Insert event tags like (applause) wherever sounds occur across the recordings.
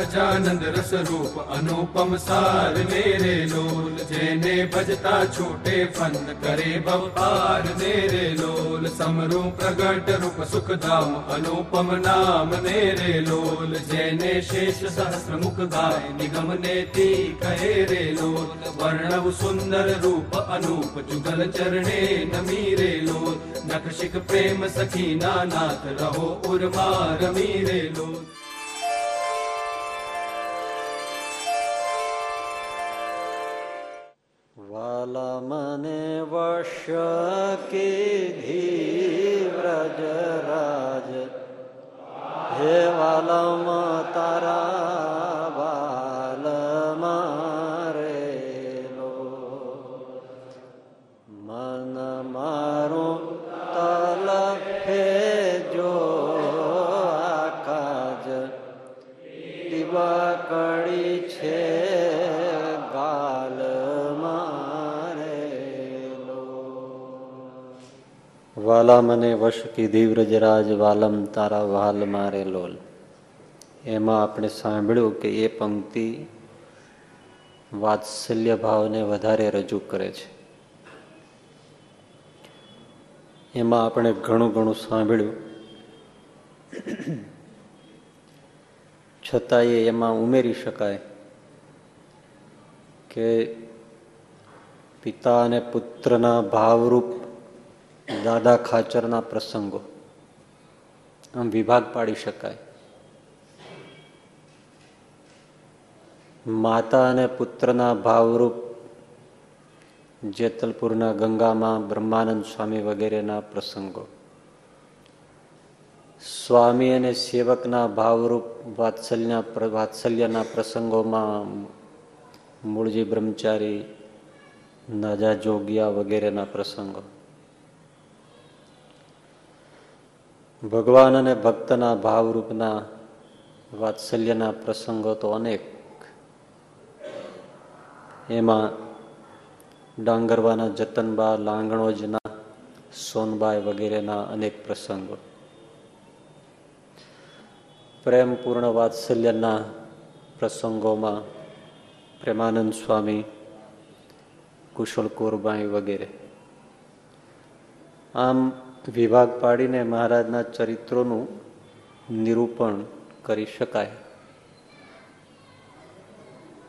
સહજાનંદ રસ રૂપ અનુપમ સાર મેરે લોલ જેને ભજતા છૂટે ફન કરે બપાર મેરે લોલ સમરૂ પ્રગટ રૂપ સુખધામ અનુપમ નામ મેરે લોલ જેને શેષ સહસ્ર મુખ ગાય નિગમ નેતી કહે રે લોલ વર્ણવ સુંદર રૂપ અનુપ જુગલ ચરણે નમી રે લોલ નખશિક પ્રેમ સખી નાનાથ રહો ઉર્મા રમી લોલ મને વશ્ય કે વ્રજ રાજ હે વાલમ તારા વાલા મને વશ કીધી વ્રજરાજ વાલમ તારા વાલ મારે લોલ. એમાં આપણે સાંભળ્યું કે એ પંક્તિ વાત્સલ્ય ભાવને વધારે રજૂ કરે છે. એમાં આપણે ઘણું ઘણું સાંભળ્યું. છતાંય એમાં ઉમેરી શકાય કે પિતા અને પુત્રના ભાવરૂપ દાદા ખાચરના પ્રસંગો. આમ વિભાગ પાડી શકાય. માતા અને પુત્રના ભાવરૂપ જેતલપુરના ગંગામાં બ્રહ્માનંદ સ્વામી વગેરેના પ્રસંગો. સ્વામી અને સેવકના ભાવરૂપ વાત્સલ્યના વાત્સલ્યના પ્રસંગોમાં મૂળજી બ્રહ્મચારી, નાજા જોગિયા વગેરેના પ્રસંગો. ભગવાન અને ભક્તના ભાવરૂપના વાત્સલ્યના પ્રસંગો તો અનેક. એમાં ડાંગરવાના જતનબા, લાંગણોજના, સોનબાઈ વગેરેના અનેક પ્રસંગો. પ્રેમપૂર્ણ વાત્સલ્યના પ્રસંગોમાં પ્રેમાનંદ સ્વામી કુશળ કોરબાઈ વગેરે. આમ વિભાગ પાડીને મહારાજના ચરિત્રોનું નિરૂપણ કરી શકાય.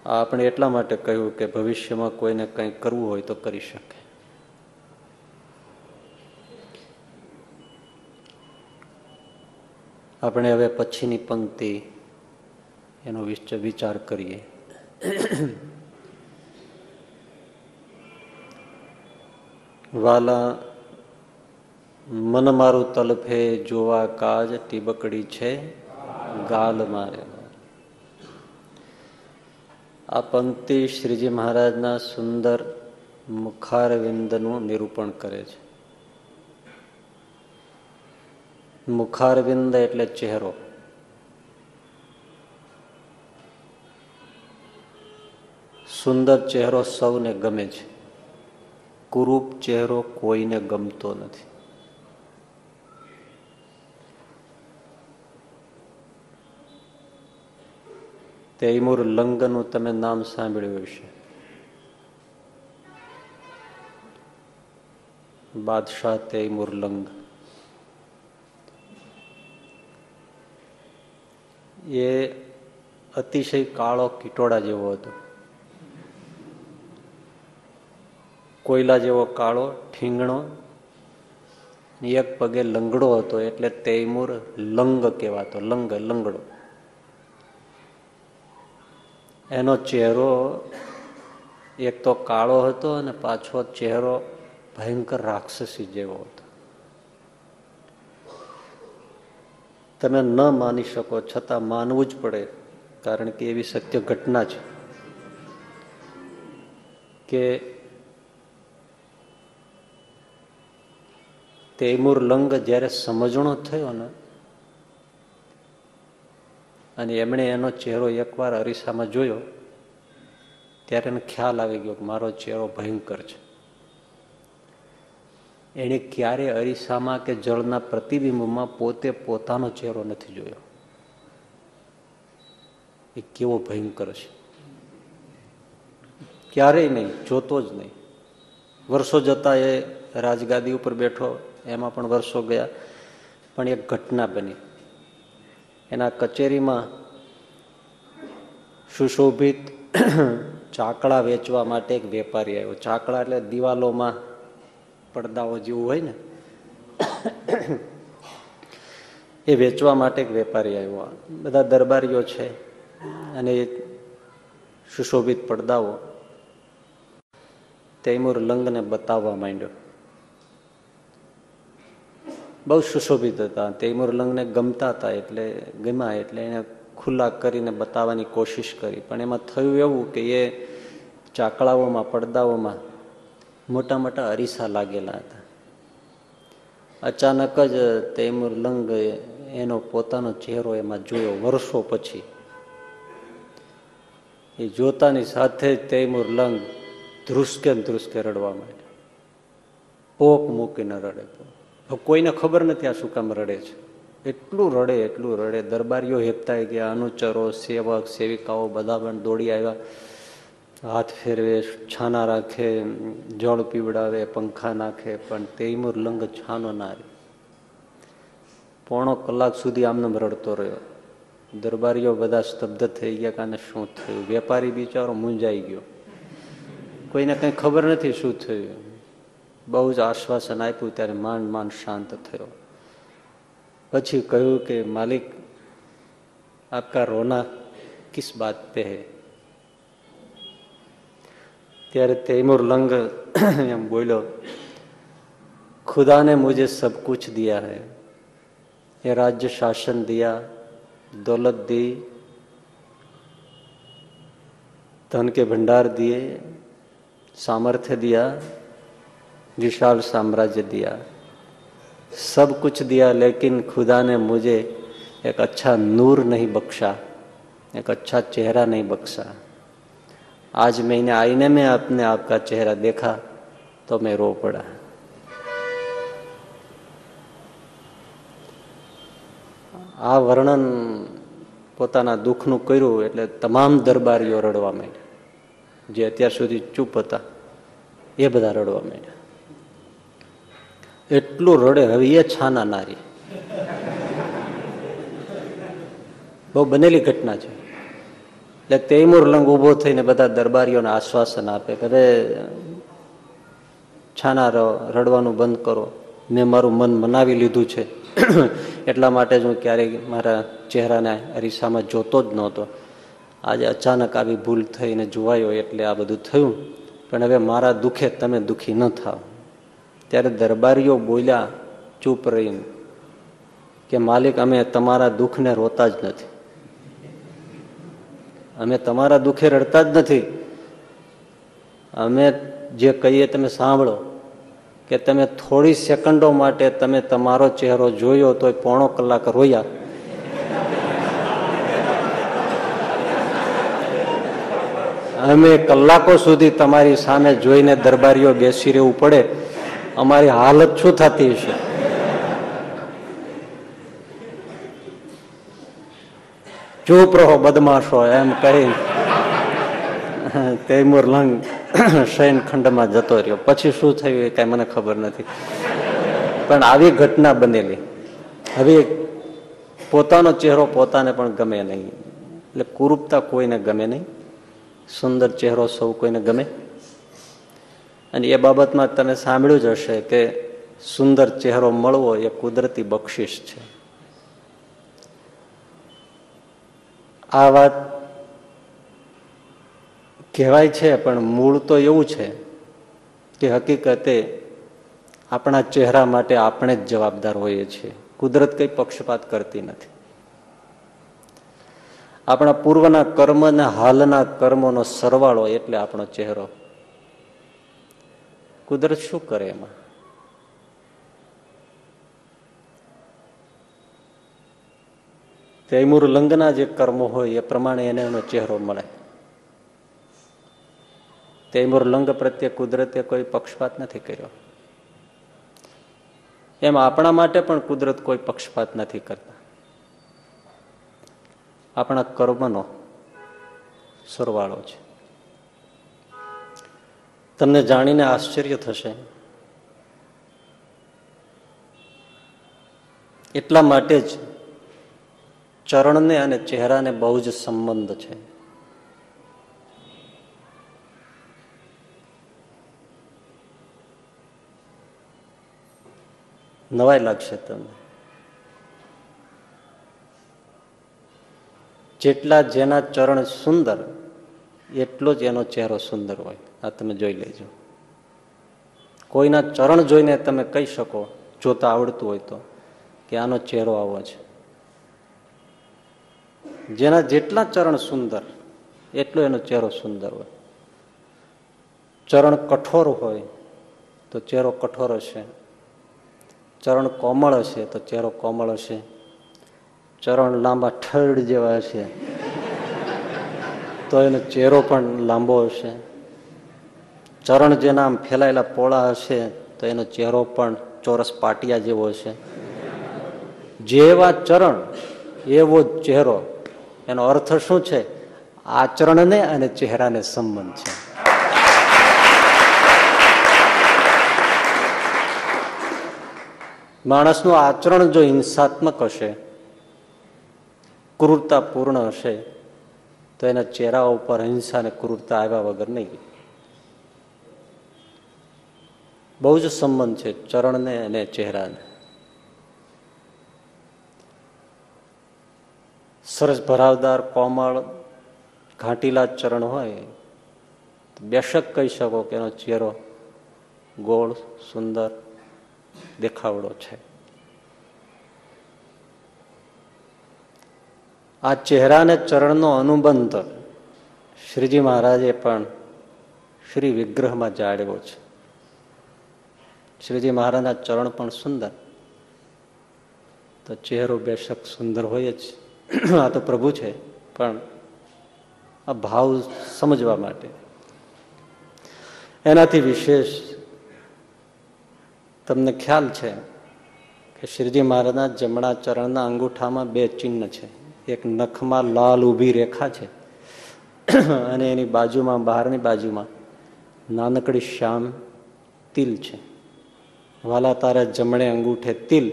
આ આપણે એટલા માટે કહ્યું કે ભવિષ્યમાં કોઈને કંઈ કરવું હોય તો કરી શકે. આપણે હવે પછીની પંક્તિ એનો વિચાર કરીએ. વાલા મન મારું તલફે જોવા કાજ ટીબકડી છે, ગાલ મારે. આ પંક્તિ શ્રીજી મહારાજના સુંદર મુખારવિંદનું નિરૂપણ કરે છે. મુખારવિંદ એટલે ચહેરો. સુંદર ચહેરો સૌને ગમે છે. કુરૂપ ચહેરો કોઈને ગમતો નથી. તૈમુર લંગનું તમે નામ સાંભળ્યું હશે. બાદશાહ તૈમુર લંગ. એ અતિશય કાળો કિટોડા જેવો હતો. કોયલા જેવો કાળો, ઠીંગણો એક પગે લંગડો હતો એટલે તૈમુર લંગ કહેવાતો, લંગ, લંગડો. એનો ચહેરો એક તો કાળો હતો અને પાછો ચહેરો ભયંકર રાક્ષસી જેવો હતો. તમે ન માની શકો, છતાં માનવું જ પડે, કારણ કે એવી સત્ય ઘટના છે કે તૈમુર લંગ જ્યારે સમજણો થયો ને અને એમણે એનો ચહેરો એકવાર અરીસામાં જોયો, ત્યારે એને ખ્યાલ આવી ગયો કે મારો ચહેરો ભયંકર છે. એણે ક્યારે અરીસામાં કે જળના પ્રતિબિંબમાં પોતે પોતાનો ચહેરો નથી જોયો? એ કેવો ભયંકર છે. ક્યારેય નહીં, જોતો જ નહીં. વર્ષો જતા એ રાજગાદી ઉપર બેઠો, એમાં પણ વર્ષો ગયા, પણ એક ઘટના બની. એના કચેરીમાં સુશોભિત (clears throat) ચાકડા વેચવા માટે એક વેપારી આવ્યો. ચાકડા એટલે દિવાલોમાં પડદાઓ જેવું હોય ને? એ વેચવા માટે એક વેપારી આવ્યો. બધા દરબારીઓ છે અને એ સુશોભિત પડદાઓ. તૈમુર લંગને બતાવવા માંડ્યો. બહુ સુશોભિત હતા. તૈમુર લંગને ગમતા હતા એટલે ગમ્યા એટલે એને ખુલ્લા કરીને બતાવવાની કોશિશ કરી. પણ એમાં થયું એવું કે એ ચાકડાઓમાં પડદાઓમાં મોટા મોટા અરીસા લાગેલા હતા. અચાનક જ તૈમુર લંગ એનો પોતાનો ચહેરો એમાં જોયો વર્ષો પછી. એ જોતાની સાથે જ તૈમુર લંગ ધ્રુસકે ધ્રુસકે રડવા માંડ્યા. પોક મૂકીને રડે હવે કોઈને ખબર નથી આ શું કામ રડે છે. એટલું રડે એટલું રડે. દરબારીઓ હેપતા ગયા અનુચરો, સેવક, સેવિકાઓ બધા પણ દોડી આવ્યા. હાથ ફેરવે, છાના રાખે, જળ પીવડાવે, પંખા નાખે, પણ તૈમુર લંગ છાનો ના રહે પોણો કલાક સુધી આમને રડતો રહ્યો. દરબારીઓ બધા સ્તબ્ધ થઈ ગયા કાને શું થયું? વેપારી બિચારો મૂંઝાઈ ગયો. કોઈને કંઈ ખબર નથી શું થયું. બહુ જ આશ્વાસન આપ્યું ત્યારે માંડ માંડ શાંત થયો પછી કહ્યું કે માલિક આપકા રોના કિસ બાત પે હે ત્યારે તૈમુર લંગ એમ બોલ્યો खुदा ने मुझे सब कुछ दिया है ये राज्य शासन दिया दौलत दी धन के भंडार दिए सामर्थ्य दिया विशाल साम्राज्य दिया सब कुछ दिया लेकिन खुदा ने मुझे एक अच्छा नूर नहीं बख्शा एक अच्छा चेहरा नहीं बख्शा आज मैंने आईने में अपने आप का चेहरा देखा तो मैं रो पड़ा આ વર્ણન પોતાના દુઃખનું કર્યું એટલે તમામ દરબારીઓ રડવા માંડ્યા જે અત્યાર સુધી ચૂપ હતા એ બધા રડવા માંડ્યા એટલું રડે હવે એ છાના નારી. બહુ બનેલી ઘટના છે. એટલે તૈમુર લંગ ઊભો થઈને બધા દરબારીઓને આશ્વાસન આપે કે અરે, છાના રડવાનું બંધ કરો. મેં મારું મન મનાવી લીધું છે. એટલા માટે જ હું ક્યારેય મારા ચહેરાને અરીસામાં જોતો જ નહોતો. આજે અચાનક આવી ભૂલ થઈને જોવાયો એટલે આ બધું થયું. પણ હવે મારા દુઃખે તમે દુઃખી ન થાવ ત્યારે દરબારીઓ બોલ્યા, ચૂપ રહીને, કે માલિક, અમે તમારા દુઃખને રોતા જ નથી. અમે તમારા દુઃખે રડતા જ નથી. અમે જે કહીએ તમે સાંભળો, કે તમે થોડી સેકન્ડો માટે તમે તમારો ચહેરો જોયો તો પોણો કલાક રોયા. અમે કલાકો સુધી તમારી સામે જોઈને દરબારીઓ બેસી રહેવું પડે. અમારી હાલત શું થતી હશે? ચૂપ રહો, બદમાશો, એમ કહી તૈમુર લંગ શયન ખંડમાં જતો રહ્યો. પછી શું થયું એ કઈ મને ખબર નથી. પણ આવી ઘટના બનેલી. હવે પોતાનો ચહેરો પોતાને પણ ગમે નહીં. એટલે કુરૂપતા કોઈને ગમે નહીં. સુંદર ચહેરો સૌ કોઈને ગમે. અને એ બાબતમાં તમે સાંભળ્યું જ હશે કે સુંદર ચહેરો મળવો એ કુદરતી બક્ષિસ છે. આ વાત કહેવાય છે, પણ મૂળ તો એવું છે કે હકીકતે આપણા ચહેરા માટે આપણે જ જવાબદાર હોઈએ છીએ. કુદરત કઈ પક્ષપાત કરતી નથી. આપણા પૂર્વના કર્મ અને હાલના કર્મોનો સરવાળો એટલે આપણો ચહેરો. કુદરત શું કરે એમાં? તૈમુર લંગના જે કર્મો હોય એ પ્રમાણે એને એનો ચહેરો મળે. તૈમુર લંગ પ્રત્યે કુદરતે કોઈ પક્ષપાત નથી કર્યો. એમ આપણા માટે પણ કુદરત કોઈ પક્ષપાત નથી કરતા. આપણા કર્મનો સરવાળો છે. તમને જાણીને આશ્ચર્ય થશે. એટલા માટે જ ચરણને અને ચહેરાને બહુ જ સંબંધ છે. નવાઈ લાગશે તમને. જેટલા જેના ચરણ સુંદર, એટલો જ એનો ચહેરો સુંદર હોય. આ તમે જોઈ લેજો. કોઈના ચરણ જોઈને તમે કહી શકો, જોતા આવડતું હોય તો, કે આનો ચહેરો આવો છે. જેના જેટલા ચરણ સુંદર, એટલો એનો ચહેરો સુંદર હોય. ચરણ કઠોર હોય તો ચહેરો કઠોર હશે. ચરણ કોમળ હશે તો ચહેરો કોમળ હશે. ચરણ લાંબા ઠરડ જેવા હશે તો એનો ચહેરો પણ લાંબો હશે. ચરણ જેના આમ ફેલાયેલા પોળા હશે, તો એનો ચહેરો પણ ચોરસ પાટિયા જેવો હશે. જેવા ચરણ, એવો ચહેરો. એનો અર્થ શું છે? આચરણને અને ચહેરાને સંબંધ છે. માણસનું આચરણ જો હિંસાત્મક હશે, ક્રૂરતાપૂર્ણ હશે, તો એના ચહેરા ઉપર હિંસા અને ક્રૂરતા આવ્યા વગર નહીં. બહુ જ સંબંધ છે ચરણને અને ચહેરાને. સરસ ભરાવદાર, કોમળ, ઘાંટીલા ચરણ હોય. બેશક કહી શકો કે એનો ચહેરો ગોળ, સુંદર દેખાવડો છે. આ ચહેરા અને ચરણનો અનુબંધ શ્રીજી મહારાજે પણ શ્રી વિગ્રહમાં જાળવ્યો છે. શ્રીજી મહારાજના ચરણ પણ સુંદર. તો ચહેરો બેશક સુંદર હોય જ. આ તો પ્રભુ છે, પણ આ ભાવ સમજવા માટે. એનાથી વિશેષ તમને ખ્યાલ છે કે શ્રીજી મહારાજના જમણા ચરણના અંગૂઠામાં બે ચિહ્ન છે. એક નખમાં લાલ ઊભી રેખા છે અને એની બાજુમાં, બહારની બાજુમાં નાનકડી શ્યામ તિલ છે. વાલા તારા જમણે અંગૂઠે તિલ,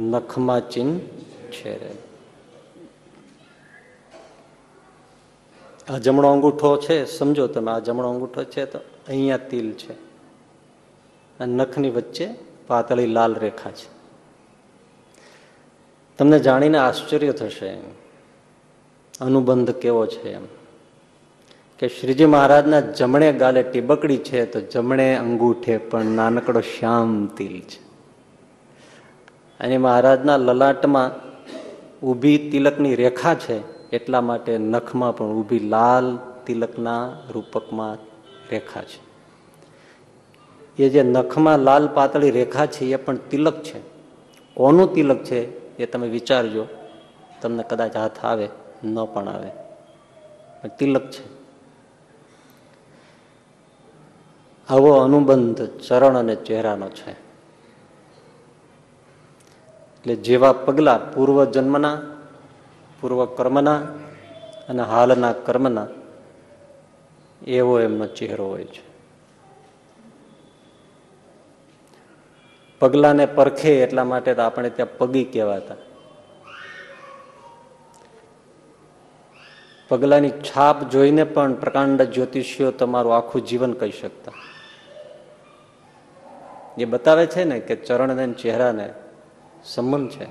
નખમાં ચિહ્ન છે આ જમણો અંગૂઠો છે, સમજો તમે, આ જમણો અંગૂઠો છે તો અહીંયા તિલ છે. અને નખની વચ્ચે પાતળી લાલ રેખા છે. તમને જાણીને આશ્ચર્ય થશે, અનુબંધ કેવો છે એમ. કે શ્રીજી મહારાજના જમણે ગાલે ટીબકડી છે તો જમણે અંગૂઠે પણ નાનકડો શ્યામ તિલ છે. અને મહારાજના લલાટમાં ઊભી તિલકની રેખા છે, એટલા માટે નખમાં પણ ઊભી લાલ તિલકના રૂપકમાં રેખા છે. એ જે નખમાં લાલ પાતળી રેખા છે, એ પણ તિલક છે. કોનું તિલક છે, એ તમે વિચારજો. તમને કદાચ હાથ આવે, ન પણ આવે. તિલક છે. આવો અનુબંધ ચરણ અને ચહેરાનો છે. એટલે જેવા પગલા પૂર્વ જન્મના પૂર્વ કર્મના અને હાલના કર્મના, એવો એમનો ચહેરો હોય છે. પગલાને પરખે એટલા માટે તો આપણે ત્યાં પગી કહેવાતા. પગલાની છાપ જોઈને પણ પ્રકાંડ જ્યોતિષીઓ તમારું આખું જીવન કહી શકતા. એ બતાવે છે ને કે ચરણ અને ચહેરાને સંબંધ છે.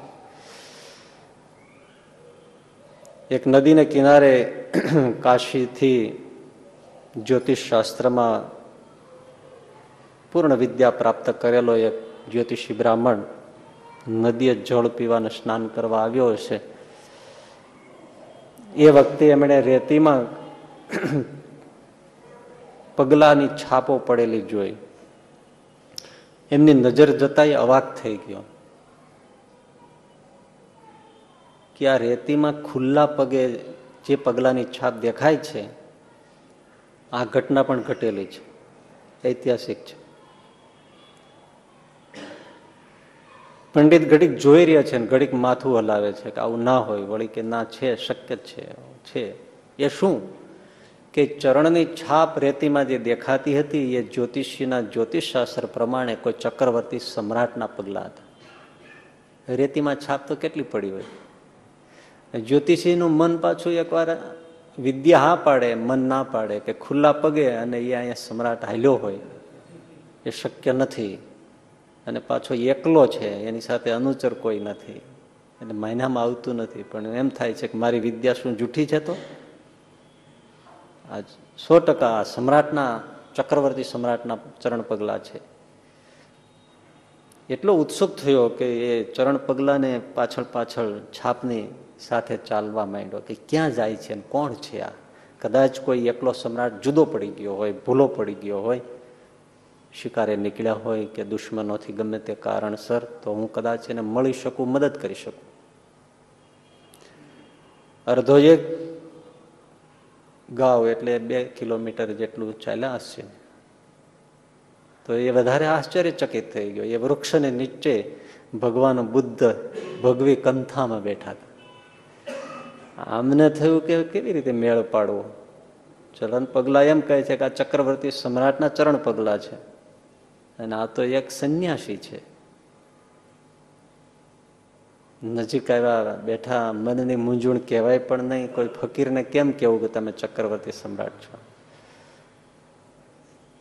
એક નદીને કિનારે (clears throat) કાશીથી જ્યોતિષ શાસ્ત્રમાં પૂર્ણ વિદ્યા પ્રાપ્ત કરેલો એક જ્યોતિષી બ્રાહ્મણ નદીએ જળ પીવાને સ્નાન કરવા આવ્યો હશે. એ વખતે એમણે રેતીમાં (clears throat) પગલાની છાપો પડેલી જોઈ. એમની નજર જતા અવાક થઈ ગયો. કે આ રેતીમાં ખુલ્લા પગે જે પગલાની છાપ દેખાય છે, આ ઘટના પણ ઘટેલી છે, ઐતિહાસિક છે. પંડિત ઘડીક જોઈ રહ્યા છે ને ઘડીક માથું હલાવે છે કે આવું ના હોય, વળી કે ના છે, શક્ય છે છે. એ શું? કે ચરણની છાપ રેતીમાં જે દેખાતી હતી, એ જ્યોતિષીના જ્યોતિષશાસ્ત્ર પ્રમાણે કોઈ ચક્રવર્તી સમ્રાટના પગલા હતા. રેતીમાં છાપ તો કેટલી પડી હોય? જ્યોતિષીનું મન પાછું એકવાર વિદ્યા હા પાડે, મન ના પાડે કે ખુલ્લા પગે અને એ અહીંયા સમ્રાટ હાલ્યો હોય, એ શક્ય નથી. અને પાછો એકલો છે, એની સાથે અનુચર કોઈ નથી. એટલે માયનામાં આવતું નથી. પણ એમ થાય છે કે મારી વિદ્યા શું જૂઠી છે તો? આ સો ટકા સમ્રાટના, ચક્રવર્તી સમ્રાટના ચરણ પગલા છે. એટલો ઉત્સુક થયો કે એ ચરણ પગલાને પાછળ પાછળ છાપની સાથે ચાલવા માંડ્યો કે ક્યાં જાય છે કોણ છે આ? કદાચ કોઈ એકલો સમ્રાટ જુદો પડી ગયો હોય, ભૂલો પડી ગયો હોય, શિકારે નીકળ્યા હોય કે દુશ્મનોથી ગમે તે કારણસર, તો હું કદાચ એને મળી શકું, મદદ કરી શકું. અર્ધો એક ગાવ એટલે બે કિલોમીટર જેટલું ચાલ્યા હશે. તો એ વધારે આશ્ચર્યચકિત થઈ ગયો. એ વૃક્ષને નીચે ભગવાન બુદ્ધ ભગવી કંથામાં બેઠા હતા. આમને થયું કે કેવી રીતે મેળ પાડવો? ચરણ પગલા એમ કહે છે કે આ ચક્રવર્તી સમ્રાટના ચરણ પગલા છે. અને આ તો એક સંન્યાસી છે. નજીક આવ્યા, બેઠા, મનની મૂંઝવણ કહેવાય પણ નહીં. કોઈ ફકીરને કેમ કેવું કે તમે ચક્રવર્તી સમ્રાટ છો?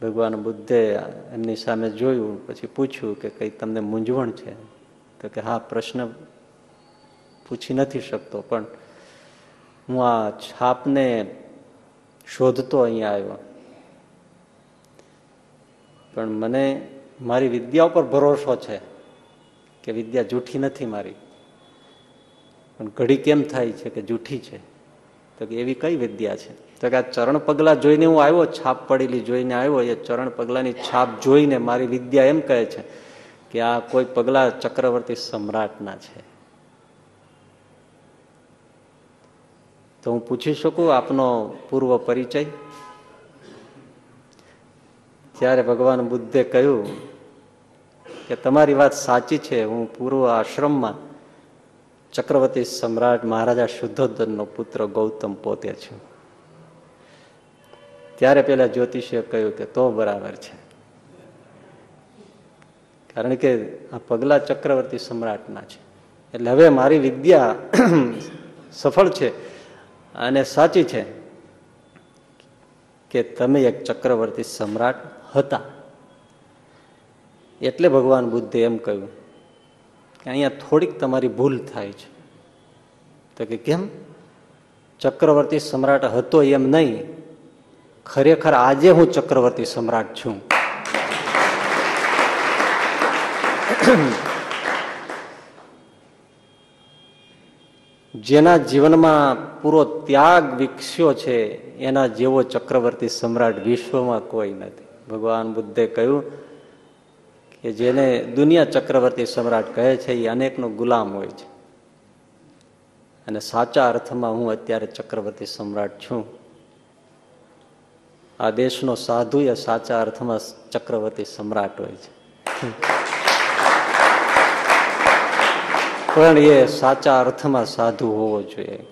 ભગવાન બુદ્ધે એમની સામે જોયું, પછી પૂછ્યું કે કઈ તમને મૂંઝવણ છે? તો કે હા, પ્રશ્ન પૂછી નથી શકતો, પણ હું આ છાપને શોધતો અહીંયા આવ્યો. પણ મને મારી વિદ્યા ઉપર ભરોસો છે કે વિદ્યા જૂઠી નથી મારી. પણ ઘડી કેમ થાય છે કે જૂઠી છે? તો કે એવી કઈ વિદ્યા છે? તો કે આ ચરણ પગલા જોઈને હું આવ્યો, છાપ પડેલી જોઈને આવ્યો, એ ચરણ પગલાની છાપ જોઈને મારી વિદ્યા એમ કહે છે કે આ કોઈ પગલા ચક્રવર્તી સમ્રાટના છે. તો હું પૂછી શકું આપનો પૂર્વ પરિચય? ત્યારે ભગવાન બુદ્ધે કહ્યું કે તમારી વાત સાચી છે, હું પૂર્વ આશ્રમમાં ચક્રવર્તી સમ્રાટ મહારાજા શુદ્ધોધનનો પુત્ર ગૌતમ પોતે છે. ત્યારે પેલા જ્યોતિષીએ કહ્યું કે તો બરાબર છે. કારણ કે આ પગલા ચક્રવર્તી સમ્રાટના છે. એટલે હવે મારી વિદ્યા (clears throat) સફળ છે અને સાચી છે કે તમે એક ચક્રવર્તી સમ્રાટ હતા. એટલે ભગવાન બુદ્ધે એમ કહ્યું કે અહીંયા થોડીક તમારી ભૂલ થાય છે. તો કે કેમ? ચક્રવર્તી સમ્રાટ હતો એમ નહીં. ખરેખર આજે હું ચક્રવર્તી સમ્રાટ છું. જેના જીવનમાં પૂરો ત્યાગ વિકસ્યો છે, એના જેવો ચક્રવર્તી સમ્રાટ વિશ્વમાં કોઈ નથી. ભગવાન બુદ્ધે કહ્યું કે જેને દુનિયા ચક્રવર્તી સમ્રાટ કહે છે એ અનેકનો ગુલામ હોય છે. અને સાચા અર્થમાં હું અત્યારે ચક્રવર્તી સમ્રાટ છું. આ દેશનો સાધુ એ સાચા અર્થમાં ચક્રવર્તી સમ્રાટ હોય છે. પણ એ સાચા અર્થમાં સાધુ હોવો જોઈએ.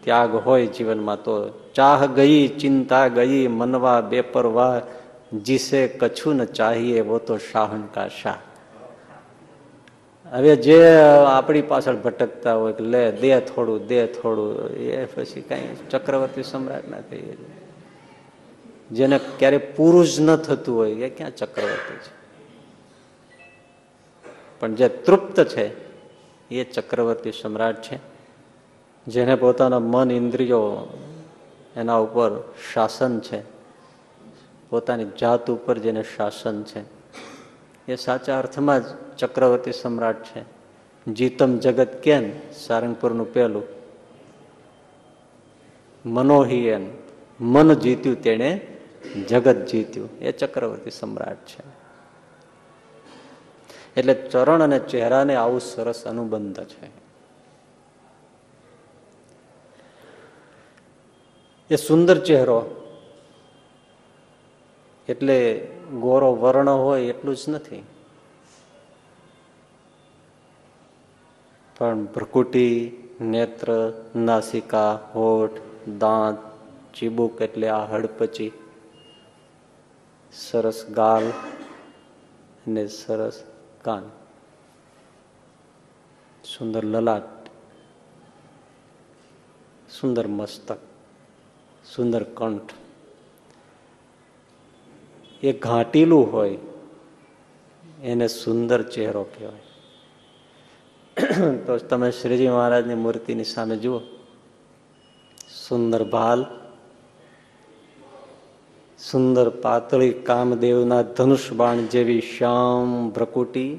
ત્યાગ હોય જીવનમાં તો, ચાહ ગઈ, ચિંતા ગઈ, મનવા બેપરવા જીસે કછું ન ચાહીએ વો તો શાહન કા શાહ હવે જે આપણી પાછળ ભટકતા હોય કે લે દે થોડું દે થોડું એ પછી કઈ ચક્રવર્તી સમ્રાટ ના કહીએ જેને ક્યારે પુરુષ ન થતું હોય એ ક્યાં ચક્રવર્તી છે પણ જે તૃપ્ત છે એ ચક્રવર્તી સમ્રાટ છે જેને પોતાના મન ઇન્દ્રિયો એના ઉપર શાસન છે પોતાની જાત ઉપર જેને શાસન છે. એ સાચા અર્થમાં જ ચક્રવર્તી સમ્રાટ છે. જીતમ જગત કેન સારંગપુરનું પહેલું. મનોહિયન, મન જીત્યું તેણે જગત જીત્યું. એ ચક્રવર્તી સમ્રાટ છે. એટલે ચરણ અને ચહેરાને આવું સરસ અનુબંધ છે. એ સુંદર ચહેરો એટલે ગોરો વર્ણ હોય એટલું જ નથી. પણ ભ્રકુટી, નેત્ર, નાસિકા, હોઠ, દાંત, ચીબુક એટલે આ હડપચી, સરસ ગાલ અને સરસ કાન. સુંદર લલાટ, સુંદર મસ્તક, સુંદર કંઠ. એ ઘાટીલું હોય, એને સુંદર ચહેરો કહેવાય. તો તમે શ્રીજી મહારાજની મૂર્તિની સામે જુઓ. સુંદર ભાલ, સુંદર પાતળી કામદેવના ધનુષ બાણ જેવી શ્યામ ભ્રકુટી,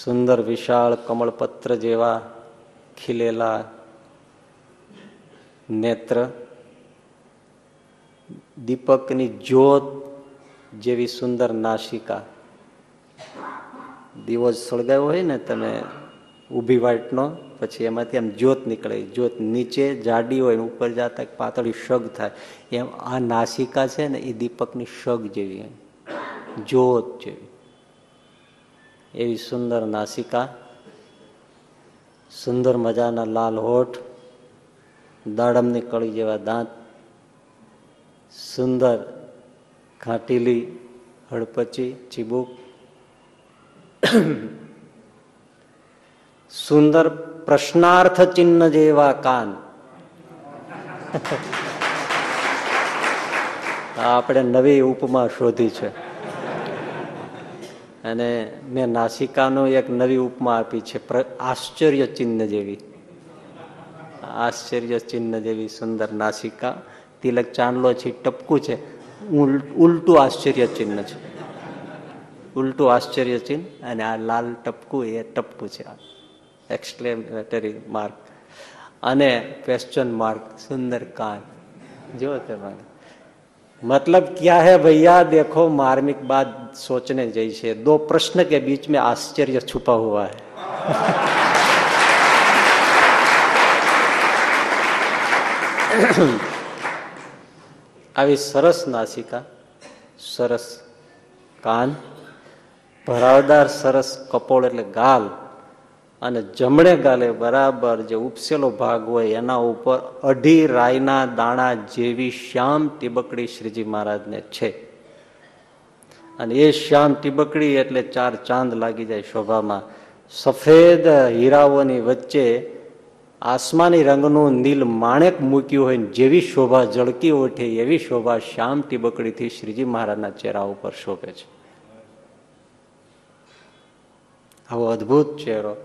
સુંદર વિશાળ કમળપત્ર જેવા ખીલેલા નેત્ર દીપકની જ્યોત જેવી સુંદર નાશિકા. દીવો સળગાવ્યો હોય ને તમે ઊભી વાટનો, પછી એમાંથી આમ જ્યોત નીકળે. જ્યોત નીચે જાડી હોય ઉપર જતા પાતળી શગ થાય. એમ આ નાસિકા છે ને, એ દીપકની શગ જેવી જ્યોત જેવી. એવી સુંદર નાસિકા સુંદર મજાના લાલ હોઠ. દાડમની કળી જેવા દાંત. સુંદર ઘાટીલી હડપચી ચીબુક. (clears throat) સુંદર પ્રશ્નાર્થ ચિહ્ન જેવા કાન. (laughs) આપણે નવી ઉપમા શોધી છે. અને મેં નાસિકાનો એક નવી ઉપમા આપી છે આશ્ચર્ય ચિહ્ન જેવી. આશ્ચર્ય ચિહ્ન જેવી સુંદર નાસિકા. તિલક ચાંદલો છે ટપકું છે. ઉલટું આશ્ચર્ય ચિહ્ન છે. ઉલટું આશ્ચર્ય ચિહ્ન અને આ લાલ ટપકું, એ ટપકું છે. એક્સક્લેમેટરી માર્ક અને ક્વેશ્ચન માર્ક સુંદર કાન. જો મતલબ ક્યાં હે ભૈયા? દેખો, માર્મિક બાદ સોચને જઈ છે. દો પ્રશ્ન કે બીચ મેં આશ્ચર્ય છુપા હુઆ હૈ. આવી સરસ નાસિકા, સરસ કાન, ભરાવદાર સરસ કપોળ એટલે ગાલ અને જમણે ગાલે બરાબર જે ઉપસેલો ભાગ હોય એના ઉપર અઢી રાયના દાણા જેવી શ્યામ ટીબકડી શ્રીજી મહારાજને છે. અને એ શ્યામ ટીબકડી એટલે ચાર ચાંદ લાગી જાય શોભામાં. સફેદ હીરાઓની વચ્ચે આસમાની રંગનું નીલ માણેક મૂક્યું હોય જેવી શોભા જળકી ઉઠે એવી શોભા શ્યામ ટીબકડીથી શ્રીજી મહારાજના ચહેરા ઉપર શોભે છે. આવો અદભુત ચહેરો.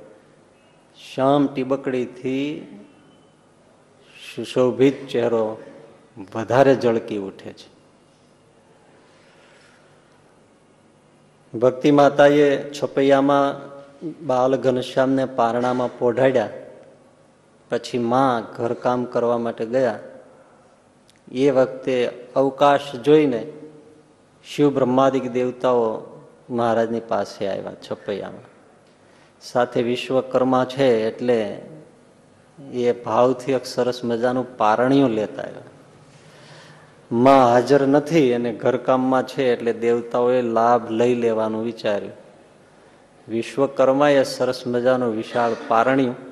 શ્યામ ટીબકડીથી સુશોભિત ચહેરો વધારે જળકી ઉઠે છે. ભક્તિ માતાએ છપૈયામાં બાલ ઘનશ્યામને પારણામાં પોઢાડ્યા. પછી માં ઘરકામ કરવા માટે ગયા. એ વખતે અવકાશ જોઈને શિવ બ્રહ્માદિક દેવતાઓ મહારાજની પાસે આવ્યા છપૈયામાં. સાથે વિશ્વકર્મા છે એટલે એ ભાવથી એક સરસ મજાનું પારણિયું લેતા આવ્યા. માં હાજર નથી અને ઘરકામમાં છે એટલે દેવતાઓએ લાભ લઈ લેવાનું વિચાર્યું. વિશ્વકર્માએ સરસ મજાનું વિશાળ પારણિયું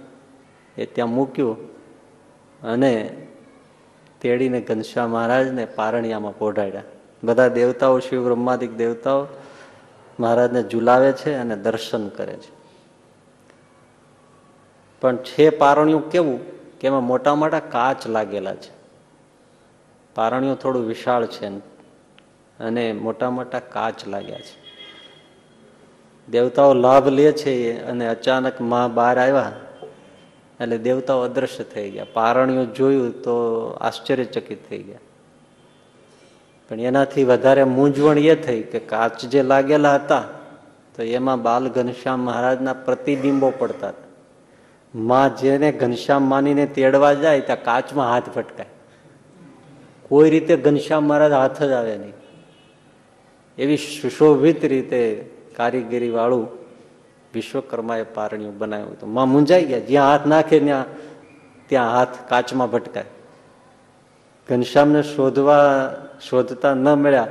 એ ત્યાં મૂક્યું અને તેડીને ઘનશ્યામ મહારાજને પારણિયામાં પોઢાડ્યા. બધા દેવતાઓ, શિવ બ્રહ્માદિક દેવતાઓ મહારાજને ઝુલાવે છે અને દર્શન કરે છે. પણ છે પારણિયું કેવું કે એમાં મોટા મોટા કાચ લાગેલા છે. પારણિયું થોડું વિશાળ છે અને મોટા મોટા કાચ લાગ્યા છે. દેવતાઓ લાભ લે છે અને અચાનકમાં બહાર આવ્યા એટલે દેવતાઓ અદ્રશ્ય થઈ ગયા. પારણીઓ જોયું તો આશ્ચર્યચકિત થઈ ગયા. પણ એનાથી વધારે મૂંઝવણ એ થઈ કે કાચ જે લાગેલા હતા, તો એમાં બાલ ઘનશ્યામ મહારાજના પ્રતિબિંબો પડતા હતા. માં જેને ઘનશ્યામ માનીને તેડવા જાય, ત્યાં કાચમાં હાથ ફટકાય. કોઈ રીતે ઘનશ્યામ મહારાજ હાથ જ આવે નહીં. એવી સુશોભિત રીતે કારીગરી વાળું વિશ્વકર્માએ પારણિયું બનાવ્યું હતું. માં મુંજાઈ ગયા. જ્યાં હાથ નાખે ત્યાં ત્યાં હાથ કાચમાં ભટકાય. ઘનશ્યામને શોધવા શોધતા ન મળ્યા.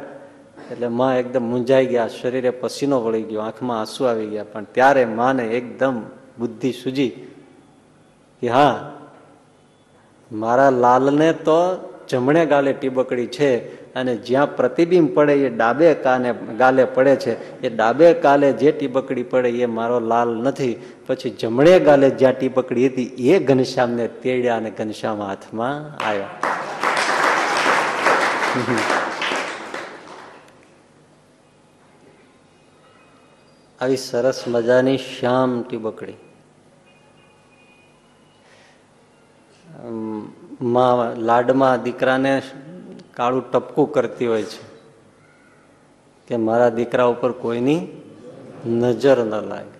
એટલે માં એકદમ મુંજાઈ ગયા. શરીરે પસીનો વળી ગયો. આંખમાં આંસુ આવી ગયા. પણ ત્યારે માને એકદમ બુદ્ધિ સૂજી કે, હા, મારા લાલને તો જમણે ગાલે ટીબકડી છે. અને જ્યાં પ્રતિબિંબ પડે એ ડાબે કાને ગાલે પડે છે, એ ડાબે કાલે જે ટીબકડી પડે એ મારો લાલ નથી. પછી જમણે ગાલે જ્યાં ટીબકડી હતી એ ઘનશ્યામને તેડ્યા અને ઘનશ્યામ હાથમાં આવ્યા. (laughs) આવી સરસ મજાની શ્યામ ટીબકડી માં, લાડમાં દીકરાને કાળું ટપકું કરતી હોય છે કે મારા દીકરા ઉપર કોઈની નજર ન લાગે.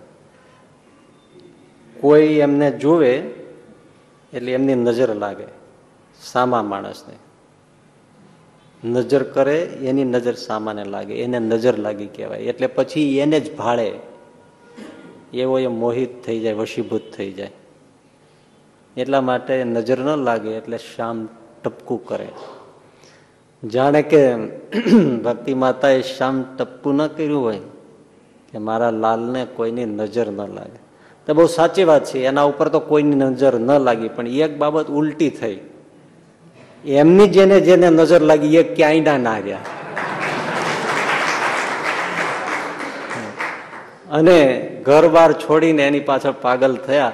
કોઈ એમને જુએ એટલે એમની નજર લાગે. સામા માણસને. નજર કરે, એની નજર સામાને લાગે. એને નજર લાગી કહેવાય. એટલે પછી એને જ ભાળે. એવો એ મોહિત થઈ જાય, વશીભૂત થઈ જાય. એટલા માટે નજર ન લાગે એટલે શામ ટપકું કરે. જાણે કે ભક્તિ માતાએ શ્યામ ટપ્પુ ન કર્યું હોય કે મારા લાલને કોઈની નજર ન લાગે. તો બહુ સાચી વાત છે, એના ઉપર તો કોઈની નજર ન લાગી, પણ એક બાબત ઉલટી થઈ. એમની જેને જેને નજર લાગી, એ ક્યાંય ના રહ્યા. અને ઘર બાર છોડીને એની પાછળ પાગલ થયા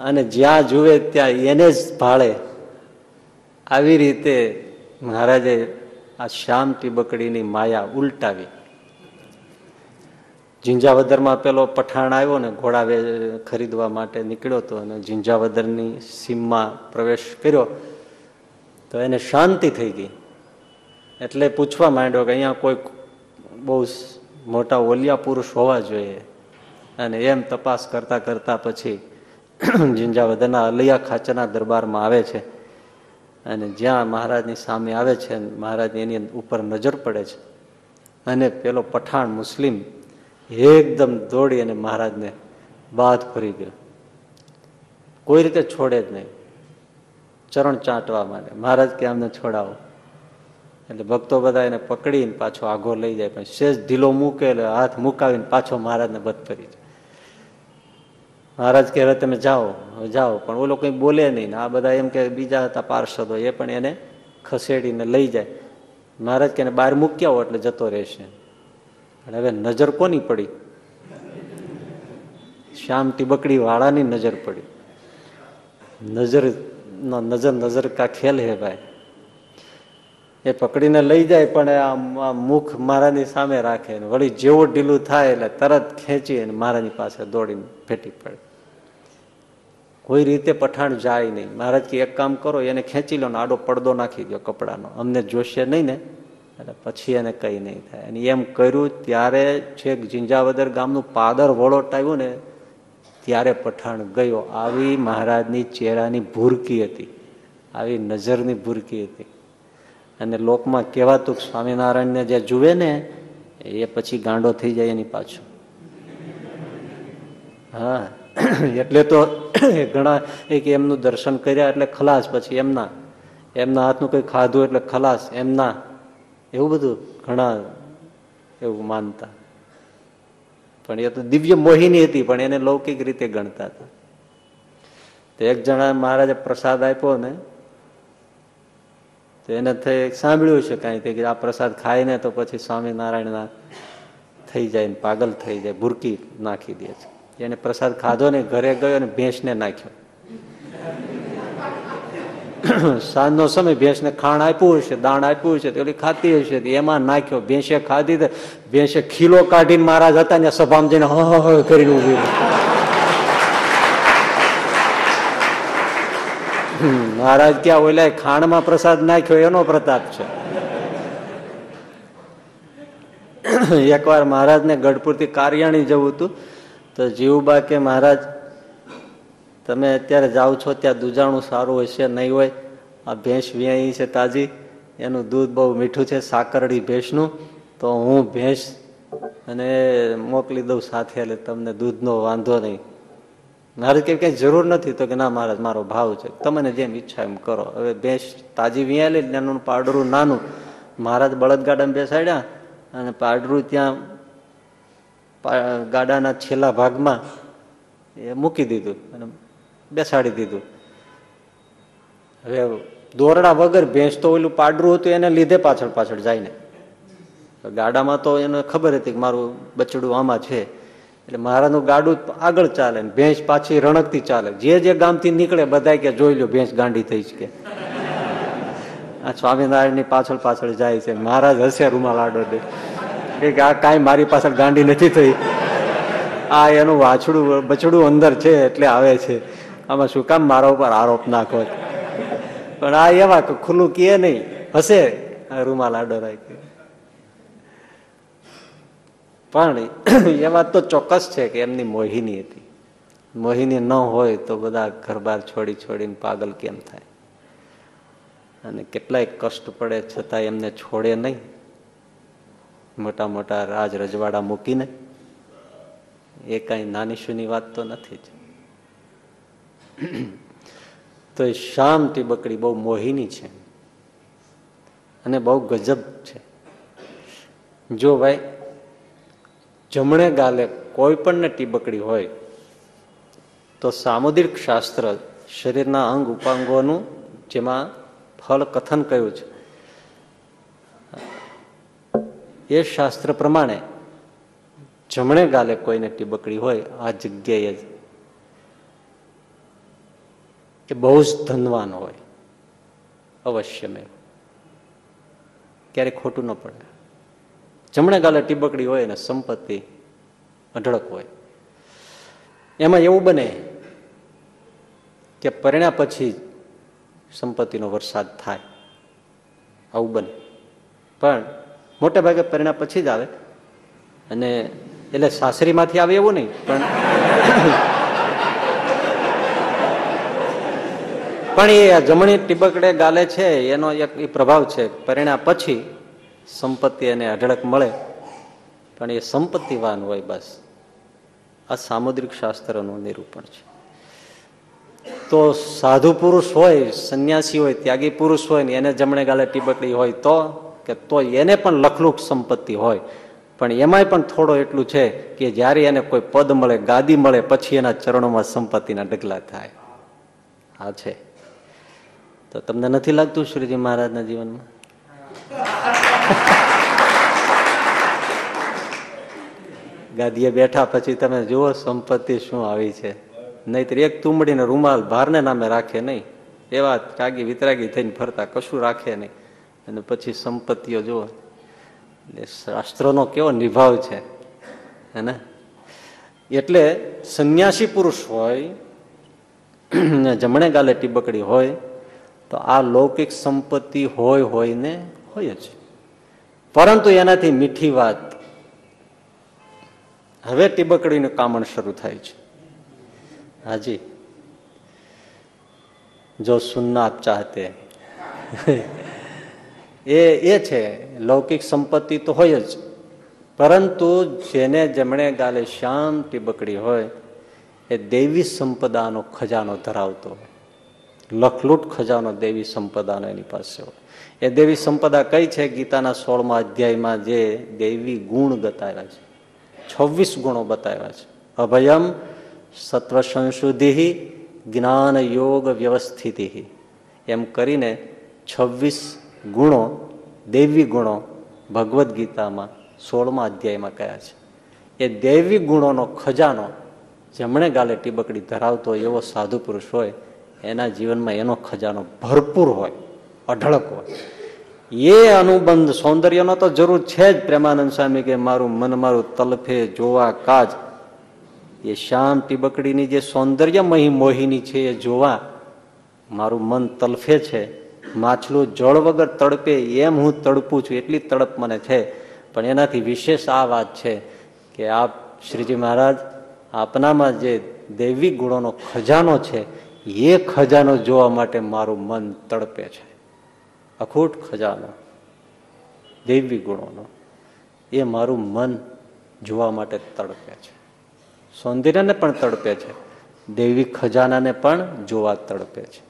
અને જ્યાં જુએ ત્યાં એને જ ભાળે. આવી રીતે મહારાજે આ શ્યામ ટીબકડીની માયા ઉલટાવી. ઝીંઝાવદરમાં પેલો પઠાણ આવ્યો ને ઘોડા ખરીદવા માટે નીકળ્યો હતો અને ઝીંઝાવદરની સીમમાં પ્રવેશ કર્યો તો એને શાંતિ થઈ ગઈ. એટલે પૂછવા માંડ્યો કે અહીંયા કોઈ બહુ મોટા ઓલિયા પુરુષ હોવા જોઈએ. અને એમ તપાસ કરતા કરતા પછી ઝીંઝાવદરના અલિયા ખાચરના દરબારમાં આવે છે. અને જ્યાં મહારાજની સામે આવે છે, મહારાજ એની ઉપર નજર પડે છે. અને પેલો પઠાણ મુસ્લિમ એકદમ દોડી અને મહારાજને બાદ ફરી ગયો. કોઈ રીતે છોડે જ નહીં. ચરણ ચાંટવા માટે. મહારાજ કે અમને છોડાવો. એટલે ભક્તો બધા એને પકડીને પાછો આઘો લઈ જાય. પણ શેષ ઢીલો મૂકે એટલે હાથ મુકાવીને પાછો મહારાજને બધ ફરી જાય. મહારાજ કે તમે જાઓ જાઓ. પણ ઓલો કંઈ બોલે નહીં આ બધા એમ કે બીજા હતા પાર્ષદો, એ પણ એને ખસેડીને લઈ જાય. મહારાજ કે બહાર મૂક્યા હો એટલે જતો રહેશે. અને હવે નજર કોની પડી? શ્યામ ટીબકડી વાળાની નજર પડી. નજર નજર નજર કા ખેલ હે ભાઈ? એ પકડીને લઈ જાય, પણ આ મુખ મારાની સામે રાખે વળી જેવું ઢીલું થાય એટલે તરત ખેંચી અને મારાની પાસે દોડીને ભેટી પડે. કોઈ રીતે પઠાણ જાય નહીં. મહારાજ કે એક કામ કરો, એને ખેંચી લો ને આડો પડદો નાખી દો કપડાનો. અમને જોશે નહીં ને, એટલે પછી એને કંઈ નહીં થાય. અને એમ કર્યું ત્યારે છેક ઝીંઝાવદર ગામનું પાદર વળોટ આવ્યું ને, ત્યારે પઠાણ ગયો. આવી મહારાજની ચહેરાની ભૂરકી હતી. આવી નજરની ભૂરકી હતી. અને લોકમાં કહેવાતું સ્વામિનારાયણને જે જુએ ને, એ પછી ગાંડો થઈ જાય એની પાછું. હા. એટલે તો ઘણા એક એમનું દર્શન કર્યા એટલે ખલાસ પછી એમના એમના હાથનું કંઈ ખાધું એટલે ખલાસ એમના, એવું બધું ઘણા એવું માનતા. પણ એ તો દિવ્ય મોહિની હતી, પણ એને લૌકિક રીતે ગણતા હતા. તો એક જણા મહારાજે પ્રસાદ આપ્યો ને, તો એને થઈ સાંભળ્યું છે કાંઈ કે આ પ્રસાદ ખાય ને તો પછી સ્વામિનારાયણના થઈ જાય પાગલ થઈ જાય, ભૂરકી નાખી દે છે. એને પ્રસાદ ખાધો ને ઘરે ગયો ને ભેંસને નાખ્યો. સાંજનો સમય ભેંસને ખાણ આપ્યું હશે, દાણ આપ્યું હશે, તો ખાતી હશે. એમાં નાખ્યો, ભેંસે ખાધી ભેંસે ખીલો કાઢીને મહારાજ હતા ને સભામાં જઈને હ કરીને ઊભી મહારાજ ક્યાં ઓલા ખાણમાં પ્રસાદ નાખ્યો, એનો પ્રતાપ છે. એકવાર મહારાજને ગઢપુરથી કારિયાણી જવું હતું. તો જીવબા કે મહારાજ, તમે અત્યારે જાઓ છો, ત્યાં દૂજાણું સારું હશે નહીં હોય? આ ભેંસ વ્યાઈ છે તાજી, એનું દૂધ બહુ મીઠું છે, સાકરડી ભેંસનું. તો હું ભેંસ અને મોકલી દઉં સાથે, એટલે તમને દૂધનો વાંધો નહીં. મહારાજ કે કઈ જરૂર નથી, તો કે ના મહારાજ, મારો ભાવ છે. તમને જેમ ઈચ્છા એમ કરો. હવે ભેંસ તાજી વિયાલી એનું પાડરું નાનું. મહારાજ બળદગાડામાં બેસાડ્યા અને પાડરું ત્યાં ગાડાના છેલ્લા ભાગમાં એ મૂકી દીધું અને બેસાડી દીધું. હવે દોરડા વગર ભેંસ તો ઓલું પાડરું હતું, એને લીધે પાછળ પાછળ જાય ને ગાડામાં તો એને ખબર હતી કે મારું બચડું આમાં છે. એટલે મારાનું ગાડું આગળ ચાલે ને ભેંસ પાછી રણકતી ચાલે. જે જે ગામથી નીકળે બધા કે જોઈ લો ભેંસ ગાંડી થઈ છે કે. આ સ્વામિનારાયણની પાછળ પાછળ જાય છે. મહારાજ હશે રૂમાલ આડો દે. આ કાંઈ મારી પાછળ ગાંડી નથી થઈ. આ એનું વાછડું, બછડું અંદર છે એટલે આવે છે. આમાં શું કામ મારા ઉપર આરોપ નાખો પણ આ એવા ખુલ્લું કીએ નહીં. હશે રૂમાલ આડો રાખી પણ એ વાત તો ચોક્કસ છે કે એમની મોહિની હતી. મોહિની ન હોય તો બધા ઘરબાર છોડી છોડીને પાગલ કેમ થાય? અને કેટલાય કષ્ટ પડે છતાં એમને છોડે નહીં. મોટા મોટા રાજ રજવાડા મૂકીને એ કઈ નાની શુની વાત તો નથી જ. તો એ શામ ટીબકડી બહુ મોહિની છે અને બહુ ગજબ છે. જો ભાઈ, જમણે ગાલે કોઈ પણ ટીબકડી હોય, તો સામુદ્રિક શાસ્ત્ર શરીરના અંગ ઉપાંગોનું જેમાં ફળ કથન કયું છે? એ શાસ્ત્ર પ્રમાણે જમણે ગાલે કોઈને ટીબકડી હોય, આ જગ્યાએ જ. એ બહુ જ ધનવાન હોય. અવશ્ય મેં. ક્યારેય ખોટું ન પડે. જમણે ગાલે ટીબકડી હોય ને સંપત્તિ અઢળક હોય. એમાં એવું બને કે પરિણ્યા પછી સંપત્તિનો વરસાદ થાય. આવું બને. પણ મોટે ભાગે પરિણામ પછી જ આવે. અને એટલે સાસરીમાંથી આવે એવું નહીં, પણ (coughs) પણ એ જમણી ટીબકડે ગાલે છે, એનો એક પ્રભાવ છે. પરિણામ પછી સંપત્તિ એને અઢળક મળે, પણ એ સંપત્તિવાન હોય બસ. આ સામુદ્રિક શાસ્ત્રનું નિરૂપણ છે. તો સાધુ પુરુષ હોય, સંન્યાસી હોય, ત્યાગી પુરુષ હોય ને એને જમણે ગાલે ટીબકડી હોય તો કે તો એને પણ લખલુક સંપત્તિ હોય. પણ એમાંય પણ થોડો એટલું છે કે જ્યારે એને કોઈ પદ મળે, ગાદી મળે, પછી એના ચરણોમાં સંપત્તિના ડગલા થાય. હા છે. તો તમને નથી લાગતું શ્રીજી મહારાજના જીવનમાં? ગાદીએ બેઠા પછી તમે જુઓ સંપત્તિ શું આવી છે. નહીતર એક તુંબડીને રૂમાલ ભારને નામે રાખે નહીં. એવા કાગી વિતરાગી થઈને ફરતા, કશું રાખે નહીં. અને પછી સંપત્તિઓ જુઓ. એટલે શાસ્ત્રોનો કેવો નિભાવ છે, હે એટલે સંન્યાસી પુરુષ હોય જમણે ગાલે ટીબકડી હોય, તો આ લૌકિક સંપત્તિ હોય હોય ને હોય જ. પરંતુ એનાથી મીઠી વાત, હવે ટીબકડીનું કામણ શરૂ થાય છે. હાજી. જો સુનના આપ ચાહતે. એ એ છે, લૌકિક સંપત્તિ તો હોય જ. પરંતુ જેને જમણે ગાલે શ્યામ ટીબકડી હોય, એ દેવી સંપદાનો ખજાનો ધરાવતો હોય. લખલૂટ ખજાનો દેવી સંપદાનો એની પાસે હોય. એ દેવી સંપદા કઈ છે? ગીતાના સોળમા અધ્યાયમાં જે દેવી ગુણ બતાવ્યા છે. છવ્વીસ ગુણો બતાવ્યા છે. અભયમ સત્વ સંશુદ્ધિ જ્ઞાન યોગ વ્યવસ્થિતિ. એમ કરીને છવ્વીસ ગુણો, દૈવી ગુણો ભગવદ્ ગીતામાં સોળમા અધ્યાયમાં કયા છે. એ દૈવી ગુણોનો ખજાનો જમણે ગાલે ટીબકડી ધરાવતો એવો સાધુ પુરુષ હોય, એના જીવનમાં એનો ખજાનો ભરપૂર હોય, અઢળક હોય. એ અનુબંધ સૌંદર્યનો તો જરૂર છે જ પ્રેમાનંદ સ્વામી કે મારું મન મારું તલફે જોવા કાજ. એ શ્યામ ટીબકડીની જે સૌંદર્ય મહી મોહિની છે એ જોવા મારું મન તલફે છે માછલું જળ વગર તડપે એમ હું તડપું છું, એટલી તડપ મને છે. પણ એનાથી વિશેષ આ વાત છે કે આપ શ્રીજી મહારાજ, આપનામાં જે દૈવી ગુણોનો ખજાનો છે, એ ખજાનો જોવા માટે મારું મન તડપે છે. અખૂટ ખજાનો દૈવી ગુણોનો, એ મારું મન જોવા માટે તડપે છે. સૌંદર્યને પણ તડપે છે. દૈવી ખજાનાને પણ જોવા તડપે છે.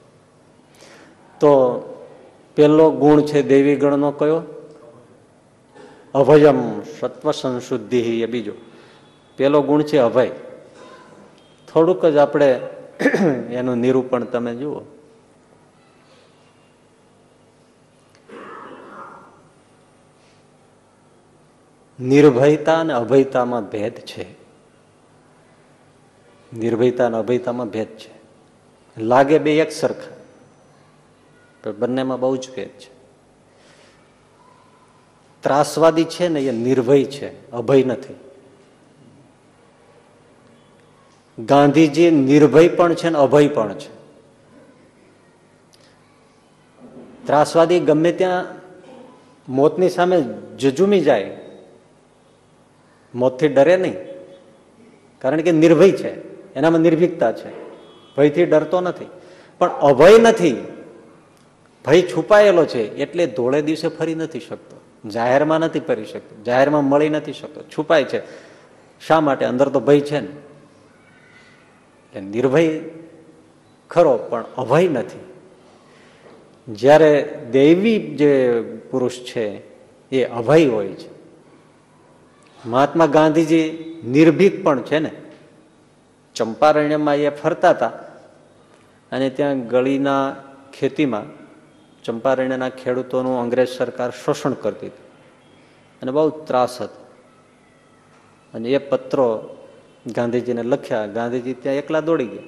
તો પેલો ગુણ છે દેવી ગણનો કયો? અભયમ સત્વ સંશુદ્ધિ એ બીજો. પેલો ગુણ છે અભય. થોડુંક જ આપણે (clears throat) એનું નિરૂપણ તમે જુઓ. નિર્ભયતા અને અભયતામાં ભેદ છે. નિર્ભયતા અને અભયતામાં ભેદ છે. લાગે બે એક સરખા. પણ બંનેમાં બહુ જ ભેદ છે. ત્રાસવાદી છે ને એ નિર્ભય છે, અભય નથી. ગાંધીજી નિર્ભય પણ છે ને અભય પણ છે. ત્રાસવાદી ગમે ત્યાં મોતની સામે જજુમી જાય, મોતથી ડરે નહીં, કારણ કે નિર્ભય છે, એનામાં નિર્ભિકતા છે, ભયથી ડરતો નથી. પણ અભય નથી ભય છુપાયેલો છે એટલે ધોળે દિવસે ફરી નથી શકતો. જાહેરમાં નથી ફરી શકતો. જાહેરમાં મળી નથી શકતો. છુપાય છે. શા માટે? અંદર તો ભય છે ને. એટલે નિર્ભય ખરો, પણ અભય નથી. જ્યારે દૈવી જે પુરુષ છે, એ અભય હોય છે. મહાત્મા ગાંધીજી નિર્ભીક પણ છે ને. ચંપારણ્યમાં એ ફરતા હતા અને ત્યાં ગળીના ખેતીમાં ચંપારણ્યના ખેડૂતોનું અંગ્રેજ સરકાર શોષણ કરતી હતી. અને બહુ ત્રાસ હતો. અને એ પત્રો ગાંધીજીને લખ્યા. ગાંધીજી ત્યાં એકલા દોડી ગયા.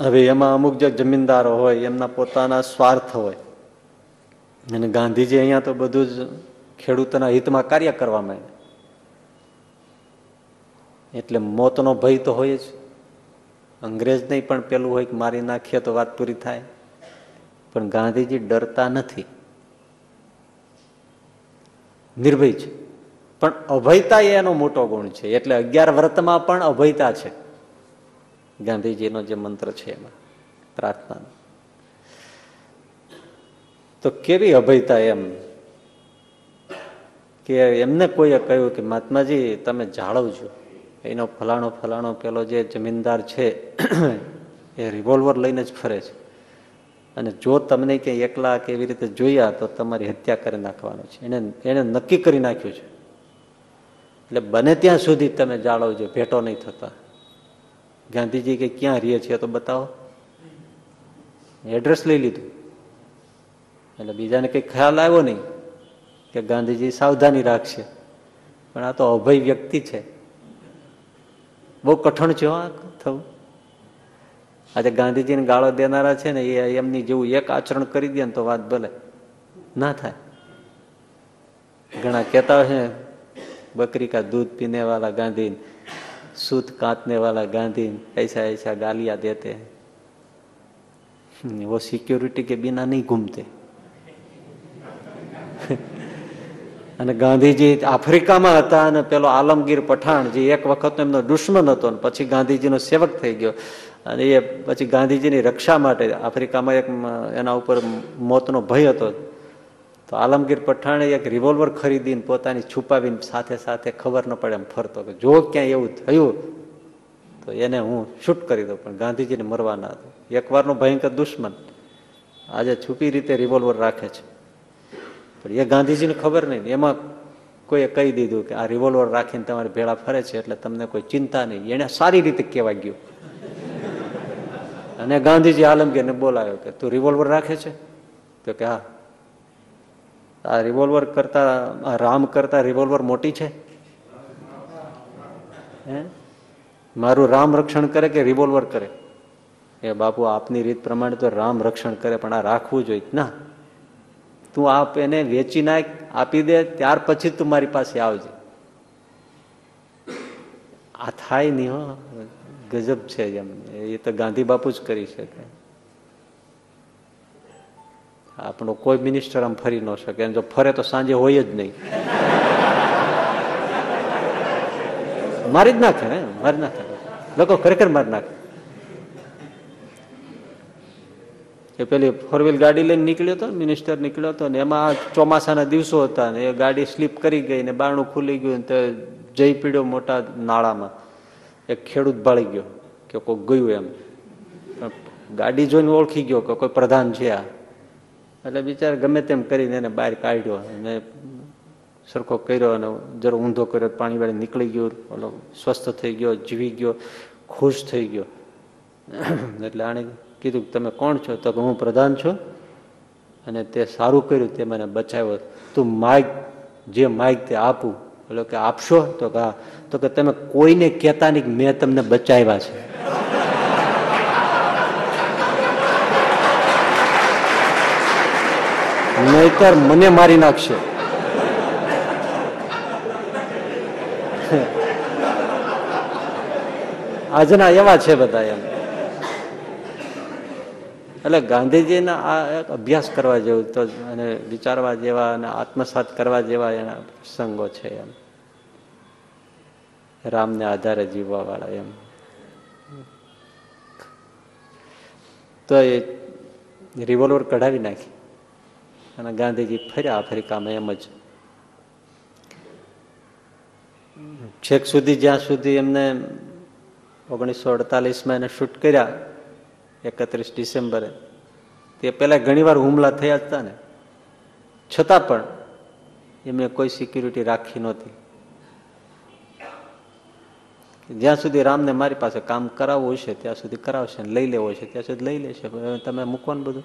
હવે એમાં અમુક જે જમીનદારો હોય, એમના પોતાના સ્વાર્થ હોય. અને ગાંધીજી અહીંયા તો બધું જ ખેડૂતોના હિતમાં કાર્ય કરવા માંડે એટલે મોતનો ભય તો હોય જ. અંગ્રેજ નહીં, પણ પેલું હોય કે મારી નાખીએ તો વાત પૂરી થાય. પણ ગાંધીજી ડરતા નથી. નિર્ભય છે. પણ અભયતા એનો મોટો ગુણ છે. એટલે અગિયાર વ્રતમાં પણ અભયતા છે. ગાંધીજીનો જે મંત્ર છે એમાં પ્રાર્થના તો કેવી અભયતા એમ? કે એમને કોઈએ કહ્યું કે, મહાત્માજી, તમે જાળવજો. એનો ફલાણો ફલાણો પેલો જે જમીનદાર છે, એ રિવોલ્વર લઈને જ ફરે છે. અને જો તમને ક્યાંય એકલા કે એવી રીતે જોયા તો તમારી હત્યા કરી નાખવાનું છે. એને એને નક્કી કરી નાખ્યું છે. એટલે બને ત્યાં સુધી તમે જાળવજો ભેટો નહીં થતા. ગાંધીજી કે ક્યાં રહીએ છીએ તો બતાવો? એડ્રેસ લઈ લીધું. એટલે બીજાને કંઈ ખ્યાલ આવ્યો નહીં કે ગાંધીજી સાવધાની રાખશે. પણ આ તો અભય વ્યક્તિ છે. બહુ કઠણ છે આ થવું. આજે ગાંધીજીને ગાળો દેનારા છે ને એ એમની જેવું એક આચરણ કરી દે ને તો વાત ભલે ના થાય ઘણા કહેતા હોય છે બકરી કા દૂધ પીને વાલા ગાંધી सूत काटने वाला गांधी ऐसा ऐसा गालियां देते हैं वो सिक्योरिटी के बिना नहीं घूमते અને ગાંધીજી આફ્રિકામાં હતા અને પેલો આલમગીર પઠાણ જે એક વખત એમનો દુશ્મન હતો અને પછી ગાંધીજીનો સેવક થઈ ગયો અને એ પછી ગાંધીજીની રક્ષા માટે આફ્રિકામાં એક એના ઉપર મોતનો ભય હતો. તો આલમગીર પઠાણે એક રિવોલ્વર ખરીદીને પોતાની છુપાવીને સાથે સાથે ખબર ન પડે એમ ફરતો કે જો ક્યાંય એવું થયું, તો એને હું શૂટ કરી દઉં. પણ ગાંધીજીને મરવાના હતો એકવારનો ભયંકર દુશ્મન આજે છુપી રીતે રિવોલ્વર રાખે છે. પણ એ ગાંધીજીને ખબર નહીં. એમાં કોઈએ કહી દીધું કે આ રિવોલ્વર રાખીને તમારે ભેળા ફરે છે એટલે તમને કોઈ ચિંતા નહીં. એને સારી રીતે કહેવા ગયું. અને ગાંધીજી આલમગીરને બોલાયો કે, તું રિવોલ્વર રાખે છે? તો કે, હા. આ રિવોલ્વર કરતા રામ કરતા રિવોલ્વર મોટી છે? હે? મારું રામ રક્ષણ કરે કે રિવોલ્વર કરે? એ બાપુ, આપની રીત પ્રમાણે તો રામ રક્ષણ કરે, પણ આ રાખવું જોઈએ. ના, તું આપ એને વેચી નાખ, આપી દે, ત્યાર પછી તું મારી પાસે આવજે. આ થાય નહીં હો. ગજબ છે એમ. એ તો ગાંધી બાપુ જ કરી શકે. આપણો કોઈ મિનિસ્ટર આમ ફરી ન શકે. જો ફરે તો સાંજે હોય જ નહીં. મારી જ નાખે ને? મારી નાખે. લોકો ખરેખર મારી નાખે. એ પેલી ફોર વ્હીલ ગાડી લઈને નીકળ્યો હતો મિનિસ્ટર નીકળ્યો હતો ને એમાં ચોમાસાના દિવસો હતા ને એ ગાડી સ્લીપ કરી ગઈ ને બારણું ખુલી ગયું તો જઈ પીડ્યો મોટા નાળામાં. એક ખેડૂત ભાળી ગયો કે કોઈ ગયું એમ. ગાડી જોઈને ઓળખી ગયો કે કોઈ પ્રધાન છે આ. એટલે બિચારા ગમે તેમ કરીને એને બહાર કાઢ્યો અને સરખો કર્યો અને જરો ઊંધો કર્યો પાણી વાળી નીકળી ગયો, ઓલો સ્વસ્થ થઈ ગયો, જીવી ગયો, ખુશ થઈ ગયો. એટલે આણે કીધું તમે કોણ છો? તો હું પ્રધાન છું. અને તે સારું કર્યું, તે મને બચાવ્યો. તું માગ, જે માઇક તે આપું. એટલે કે આપશો? તો કે તો કે તમે કોઈને કહેતા નહીં મેં તમને બચાવ્યા છે. નહીતર મને મારી નાખશે. (laughs) આજના એવા છે બધા એમ. એટલે ગાંધીજીના આ એક અભ્યાસ કરવા જેવું તો અને વિચારવા જેવા અને આત્મસાત કરવા જેવા એના પ્રસંગો છે એમ. રામને આધારે જીવવા વાળા એમ. તો એ રિવોલ્વર કઢાવી નાખી અને ગાંધીજી ફર્યા આફ્રિકામાં એમ જ. છેક સુધી જ્યાં સુધી એમને ઓગણીસો અડતાલીસમાં એને શૂટ કર્યા એકત્રીસ ડિસેમ્બરે. તે પહેલાં ઘણીવાર હુમલા થયા હતા ને. છતાં પણ એમણે કોઈ સિક્યુરિટી રાખી નહોતી. જ્યાં સુધી રામને મારી પાસે કામ કરાવવું હશે, ત્યાં સુધી કરાવશે લઈ લેવો છે ત્યાં સુધી લઈ લેશે. તમે મૂકવાનું બધું?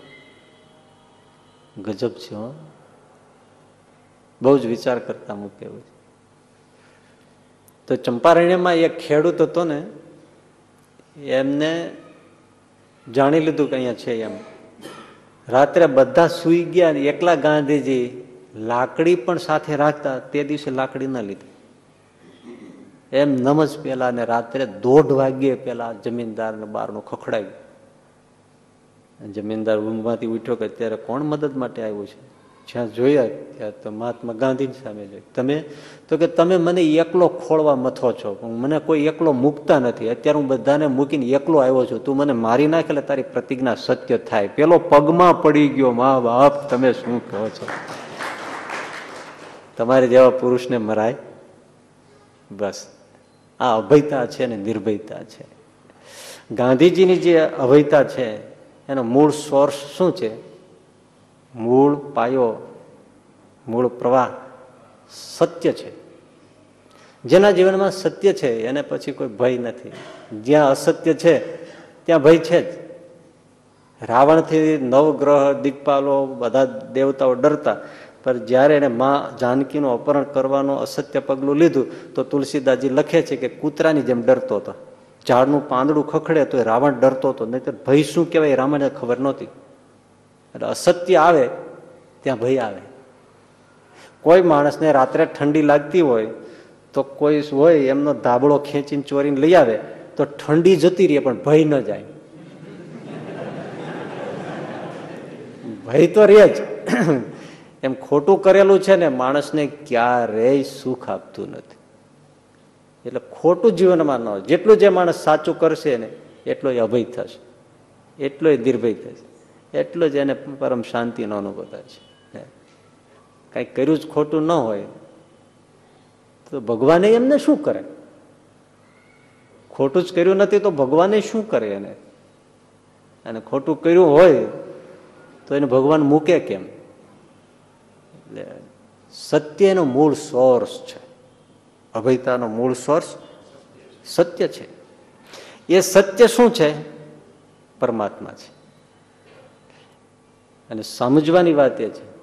ગજબ છે, હો. બહુ જ વિચાર કરતા મૂકે તો ચંપારણ્યમાં એક ખેડૂત હતો ને, એમને જાણી લીધું કે અહીંયા છે એમ. રાત્રે બધા સુઈ ગયા એકલા ગાંધીજી લાકડી પણ સાથે રાખતા તે દિવસે લાકડી ના લીધી. એમ નમજ પેલા ને રાત્રે દોઢ વાગ્યે પેલા જમીનદાર ને બારનું ખખડાવ્યું જમીનદાર ઊંઘમાંથી ઉઠ્યો કે અત્યારે કોણ મદદ માટે આવ્યું છે? જ્યાં જોયા ત્યાં તો મહાત્મા ગાંધી સામે જોઈ તમે, તો કે તમે મને એકલો ખોળવા મથો છો મને કોઈ એકલો મૂકતા નથી. અત્યારે હું બધાને મૂકીને એકલો આવ્યો છું. તું મને મારી નાખે એટલે તારી પ્રતિજ્ઞા સત્ય થાય. પેલો પગમાં પડી ગયો, મા બાપ, તમે શું કહો છો? તમારે જેવા પુરુષને મરાય? બસ. આ અભયતા છે ને નિર્ભયતા છે. ગાંધીજીની જે અભયતા છે, એનો મૂળ સોર્સ શું છે? મૂળ પાયો, મૂળ પ્રવાહ સત્ય છે. જેના જીવનમાં સત્ય છે, એને પછી કોઈ ભય નથી. જ્યાં અસત્ય છે, ત્યાં ભય છે જ. રાવણથી નવગ્રહ દીપાલો બધા દેવતાઓ ડરતા. પણ જ્યારે એને મા જાનકીનું અપહરણ કરવાનું અસત્ય પગલું લીધું, તો તુલસીદાસજી લખે છે કે કૂતરાની જેમ ડરતો હતો. ઝાડનું પાંદડું ખખડે તો રાવણ ડરતો હતો. નહીં ભય શું કહેવાય રાવણને ખબર નહોતી. એટલે અસત્ય આવે, ત્યાં ભય આવે. કોઈ માણસને રાત્રે ઠંડી લાગતી હોય, તો કોઈ હોય એમનો ધાબળો ખેંચીને ચોરીને લઈ આવે, તો ઠંડી જતી રહે, પણ ભય ન જાય. ભય તો રહે જ. એમ ખોટું કરેલું છે ને, માણસને ક્યારેય સુખ આપતું નથી. એટલે ખોટું જીવનમાં ન જેટલું જે માણસ સાચું કરશે ને, એટલો અભય થશે. એટલો નિર્ભય થશે. એટલો જ એને પરમ શાંતિનો અનુભવ થાય છે. કાંઈ કર્યું જ ખોટું ન હોય, તો ભગવાને એમને શું કરે? ખોટું જ કર્યું નથી તો ભગવાને શું કરે એને? અને ખોટું કર્યું હોય, તો એને ભગવાન મૂકે કેમ? એટલે સત્યનો મૂળ સોર્સ છે. અભયતાનો મૂળ સોર્સ સત્ય છે. એ સત્ય શું છે? પરમાત્મા છે. અને સમજવાની વાત એ છે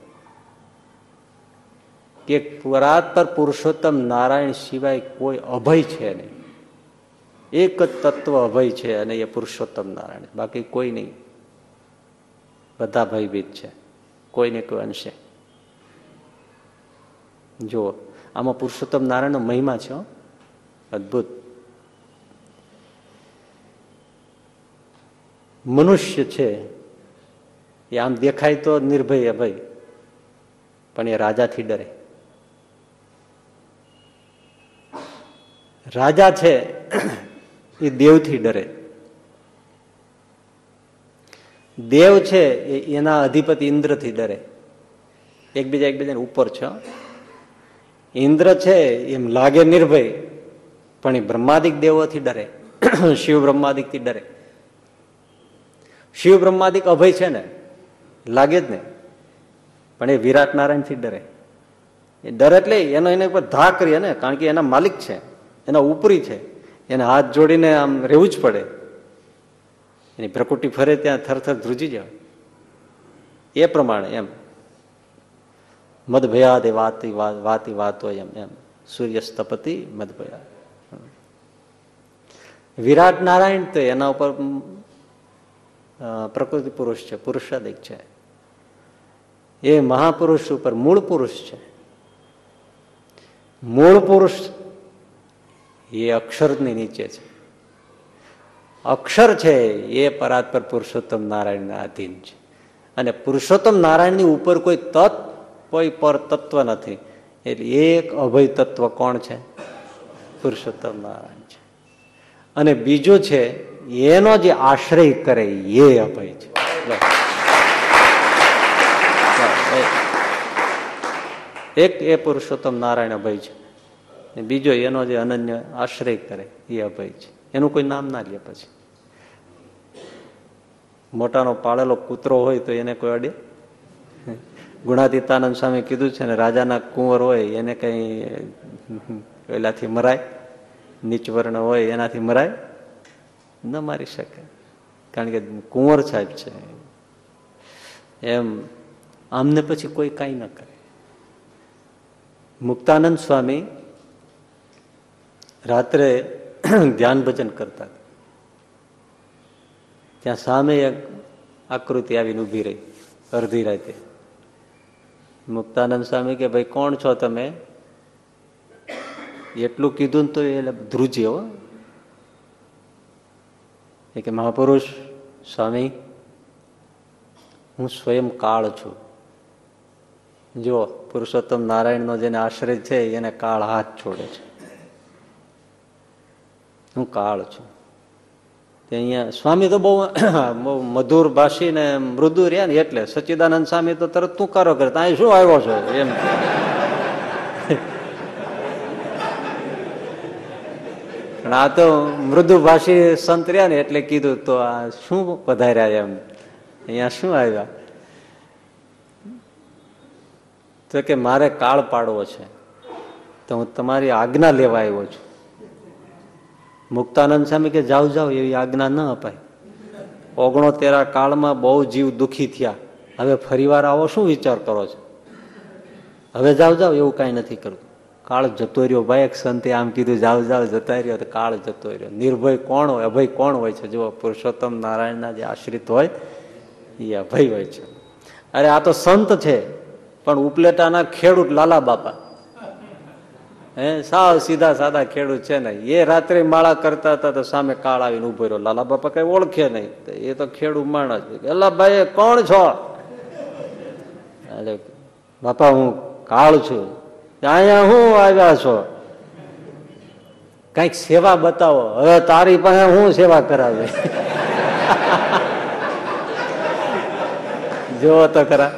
કે પરાત્પર પુરુષોત્તમ નારાયણ સિવાય કોઈ અભય છે નહીં. એક જ તત્વ અભય છે અને એ પુરુષોત્તમ નારાયણ બાકી કોઈ નહીં. બધા ભયભીત છે. કોઈને કોઈ અંશે. જુઓ, આમાં પુરુષોત્તમ નારાયણનો મહિમા છે અદભુત. મનુષ્ય છે એ આમ દેખાય તો નિર્ભય, અભય. પણ એ રાજાથી ડરે. રાજા છે, એ દેવથી ડરે. દેવ છે, એ એના અધિપતિ ઇન્દ્રથી ડરે. એકબીજા એકબીજાને ઉપર છે. ઇન્દ્ર છે, એમ લાગે નિર્ભય, પણ એ બ્રહ્માદિક દેવોથી ડરે. શિવ બ્રહ્માદિકથી ડરે. શિવ બ્રહ્માદિક અભય છે ને લાગે જ ને પણ એ વિરાટ નારાયણથી ડરે. એ ડર એટલે એનો એના ઉપર ધા કરીએ ને, કારણ કે એના માલિક છે, એના ઉપરી છે, એને હાથ જોડીને આમ રહેવું જ પડે. એની પ્રકૃતિ ફરે ત્યાં થરથર ધ્રુજી જાય. એ પ્રમાણે એમ. મદભયાદે વાતી વા- વાતી વાતો એમ એમ. સૂર્ય સ્થપતિ મદભયા. વિરાટ નારાયણ તો એના ઉપર પ્રકૃતિ પુરુષ છે, પુરુષાદિક છે. એ મહાપુરુષ ઉપર મૂળ પુરુષ છે. મૂળ પુરુષ એ અક્ષરની નીચે છે. અક્ષર છે એ પરાત્પર પુરુષોત્તમ નારાયણના અધીન છે. અને પુરુષોત્તમ નારાયણની ઉપર કોઈ તત્વ, કોઈ પર તત્વ નથી. એટલે એક અભય તત્વ કોણ છે? પુરુષોત્તમ નારાયણ છે. અને બીજું છે, એનો જે આશ્રય કરે એ અભય છે બસ. એક એ પુરુષોત્તમ નારાયણ અભય છે. બીજો એનો જે અનન્ય આશ્રય કરે, એ અભય છે. એનું કોઈ નામ ના લે પછી. મોટાનો પાળેલો કૂતરો હોય તો એને કોઈ અડે? ગુણાતીતાનંદ સ્વામી કીધું છે ને, રાજાના કુંવર હોય એને કઈ પેલાથી મરાય? નીચવર્ણ હોય એનાથી મરાય? ન મારી શકે. કારણ કે કુંવર સાહેબ છે. એમ, આમને પછી કોઈ કાંઈ ન કરે. મુક્તાનંદ સ્વામી રાત્રે (clears throat) ધ્યાન ભજન કરતા ત્યાં સામે એક આકૃતિ આવીને ઊભી રહી, અડધી રાતે. મુક્તાનંદ સ્વામી કે, ભાઈ, કોણ છો તમે? એટલું કીધું ને તો એ ધ્રુજી હો. એ કે, મહાપુરુષ, સ્વામી, હું સ્વયં કાળ છું. જો પુરુષોત્તમ નારાયણનો જેને આશ્રય છે, એને કાળ હાથ છોડે છે. હું કાળ છું. તે અહીંયા સ્વામી તો બહુ બહુ મધુર ભાષી ને મૃદુ રહ્યા ને એટલે સચ્ચિદાનંદ સ્વામી તો તરત તું કરો. કરે અહીં શું આવ્યો છો? એમ. પણ આ તો મૃદુ ભાષી સંત રહ્યા ને એટલે કીધું તો આ શું પધાર્યા એમ. અહીંયા શું આવ્યા? તો કે મારે કાળ પાડવો છે. તો હું તમારી આજ્ઞા લેવા આવ્યો છું. મુક્તાનંદ સ્વામી કે જાઓ જાવ એવી આજ્ઞા ન અપાય. ઓગણો તેરા કાળમાં બહુ જીવ દુખી થયા. હવે ફરીવાર આવો શું વિચાર કરો છો? હવે જાવ જાવ એવું કાંઈ નથી કરતું. કાળ જતો રહ્યો ભાઈ, એક સંતે આમ કીધું જાવ જાવ જતા રહ્યો, તો કાળ જતો રહ્યો. નિર્ભય કોણ હોય? અભય કોણ હોય છે? જુઓ, પુરુષોત્તમ નારાયણના જે આશ્રિત હોય, એ અભય હોય છે. અરે આ તો સંત છે. પણ ઉપલેટાના ખેડૂત લાલા બાપા. હે, સાવ સીધા સાદા ખેડૂત છે ને. એ રાત્રે માળા કરતા હતા તો સામે કાળ આવીને ઊભો રહ્યો. લાલા બાપા કઈ ઓળખે નહીં. એ તો ખેડૂત માણસ એલા ભાઈ કોણ છો? બાપા, હું કાળ છું. અહીંયા હું આવ્યા છો? કંઈક સેવા બતાવો. હવે તારી પાસે હું સેવા કરાવે? (laughs) જો તો ખરા.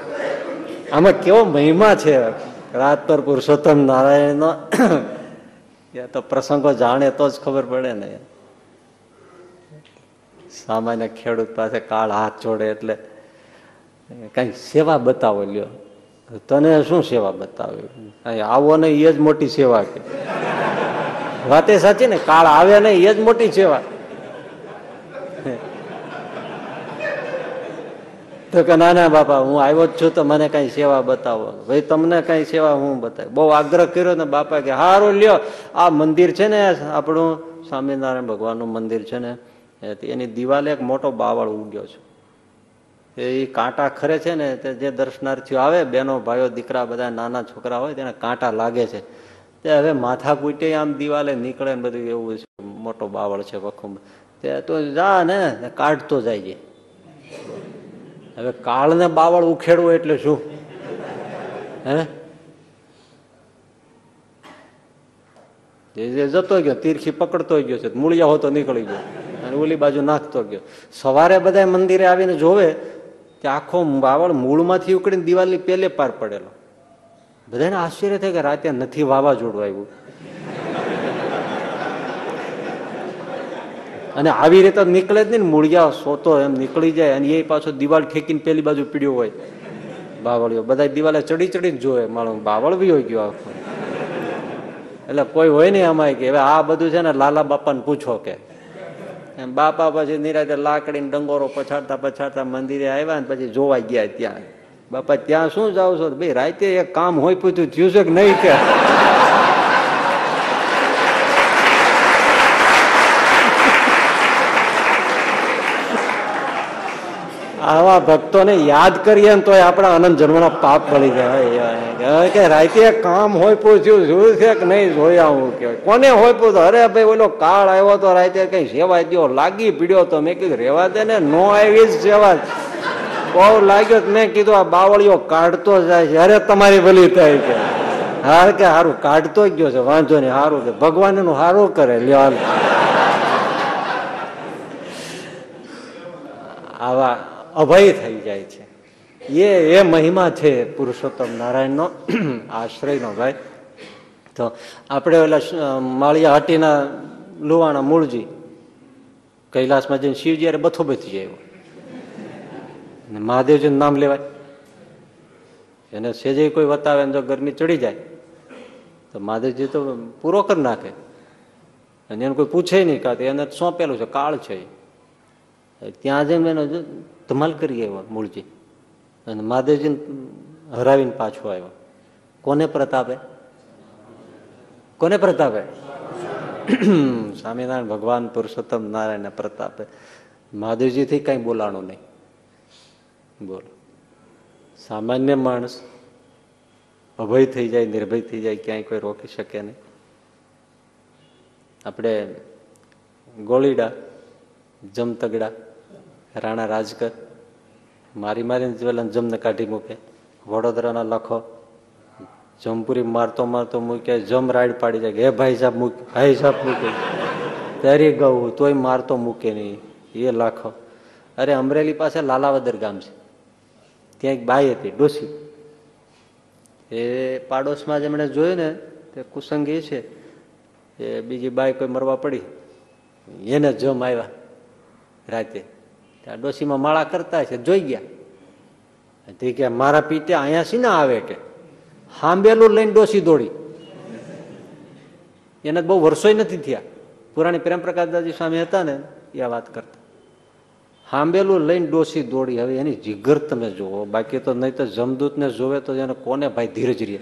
આમાં કેવો મહિમા છે? રાત પર પુરુષોત્તમ નારાયણનો (coughs) તો પ્રસંગો જાણે તો જ ખબર પડે ને. સામાન્ય ખેડૂત પાસે કાળ હાથ જોડે એટલે કઈ સેવા બતાવો લ્યો. તને શું સેવા બતાવી? કઈ આવો ને એ જ મોટી સેવા કે. વાતે સાચી ને? કાળ આવે ને એ જ મોટી સેવા. તો કે, ના ના, બાપા, હું આવ્યો જ છું, તો મને કઈ સેવા બતાવો. ભાઈ, તમને કઈ સેવા હું બતાવી? બહુ આગ્રહ કર્યો ને બાપા કે, હારું, લ્યો, આ મંદિર છે ને, આપણું સ્વામિનારાયણ ભગવાનનું મંદિર છે ને એની દિવાલે એક મોટો બાવળ ઉગ્યો છે. એ કાંટા ખરે છે ને, તે જે દર્શનાર્થીઓ આવે બેનો ભાઈઓ, દીકરા, બધા નાના છોકરા હોય, તેને કાંટા લાગે છે. તે હવે માથા કૂટે, આમ દિવાલે નીકળે ને બધું એવું છે, મોટો બાવળ છે વખુંબ તે તો જા ને, કાઢતો જાય. હવે કાળને બાવળ ઉખેડવું એટલે શું? હે? જે જતો ગયો, તીરખી પકડતો ગયો છે, મૂળિયા હોતો નીકળી ગયો. અને ઓલી બાજુ નાખતો ગયો. સવારે બધા મંદિરે આવીને જોવે કે આખો બાવળ મૂળમાંથી ઉકળીને દિવાલની પેલે પાર પડેલો. બધાને આશ્ચર્ય થાય કે રાતે નથી વાવાઝોડું આવ્યું. અને આવી રીતે નીકળે જ નહીં ને, મૂળિયા સોતો એમ નીકળી જાય અને એ પાછો દિવાલ ઠેકીને પેલી બાજુ પીડ્યો હોય. બાવળીઓ બધા દિવાલે ચડી ચડીને જોવે મારું બાવળ બી હોય ગયો આખો. એટલે કોઈ હોય નહીં અમાય કે, હવે આ બધું છે ને લાલા બાપાને પૂછો કે. એમ બાપા પછી નિરાતે લાકડીને ડંગોરો પછાડતા પછાડતા મંદિરે આવ્યા ને પછી જોવા ગયા ત્યાં. બાપા, ત્યાં શું જાવ છો? ભાઈ, રાતે એક કામ હોય પૂછ્યું. થયું છે કે નહીં કે? આવા ભક્તોને યાદ કરીએ ને તોય આપણા અનંત જન્મના પાપ બળી જાય. કે રાતે કામ હોય પૂછ્યું, જોયું છે કે નહીં જોયા હું કે કોને હોય પૂછો અરે ભાઈ, ઓલો કાળ આવ્યો તો રાતે કઈ સેવા દો લાગી પીડ્યો તો મેં કીધું, રેવા દે ને, નો આવી જ સેવા. બહુ લાગ્યો મેં કીધું, આ બાવળીઓ કાઢતો જાય છે. અરે, તમારી ભલી થાય કે હાર કે સારું કાઢતો જ ગયો છે, વાંધો નહીં સારું કે ભગવાનનું સારું કરે, લ્યો. આવા અભય થઈ જાય છે. એ એ મહિમા છે પુરુષોત્તમ નારાયણનો, (clears throat) આશ્રયનો ભાઈ. તો આપણે ઓલા માળિયા હાટીના લુવાણા મૂળજી, કૈલાસમાં જઈને શિવજી યારે બથો બથી જાય ને મહાદેવજીનું નામ લેવાય. એને સેજે કોઈ વતાવે જો ગરમી ચડી જાય. તો મહાદેવજી તો પૂરો કરી નાખે. અને એને કોઈ પૂછે નહીં કાતે એને સોંપેલું છે, કાળ છે ત્યાં જઈને એનો ધમાલ કરી આવ્યો મૂળજી. અને મહાદેવજીને હરાવીને પાછો આવ્યો. કોને પ્રતાપે? કોને પ્રતાપે? સ્વામિનારાયણ ભગવાન પુરુષોત્તમ નારાયણ પ્રતાપે. મહાદેવજીથી કઈ બોલાણું નહીં. બોલો. સામાન્ય માણસ અભય થઈ જાય, નિર્ભય થઈ જાય, ક્યાંય કોઈ રોકી શકે નહીં. આપણે ગોળીડા, જમતગડા રાણા રાજગર, મારી મારીને જ્વેલન જમને કાઢી મૂકે. વડોદરાના લખો, જમપુરી મારતો મારતો મૂકે, જમ રાઈડ પાડી જાય હે ભાઈ સાહેબ મૂક, ભાઈ સાહેબ મૂકે. તરી ગયું તોય મારતો મૂકે નહીં. એ લાખો. અરે અમરેલી પાસે લાલાવદર ગામ છે. ત્યાં એક બાઈ હતી ડોસી એ પાડોશમાં જેમણે જોયું ને, તે કુસંગી છે. એ બીજી બાઈ કોઈ મરવા પડી. એને જમ આવ્યા રાતે. ડોસીમાં માળા કરતા છે, જોઈ ગયા. તે કે મારા પિતે અહીંયા સી ના આવે કે? હાંબેલું લઈને ડોસી દોડી. એને બહુ વર્ષોય નથી થયા. પુરાણી પ્રેમ પ્રકાશદાસજી સ્વામી હતા ને, એ વાત કરતા. હાંબેલું લઈને ડોસી દોડી. હવે એની જીગર તમે જુઓ, બાકી તો નહીં તો જમદૂતને જોવે તો એને કોને ભાઈ ધીરજ રે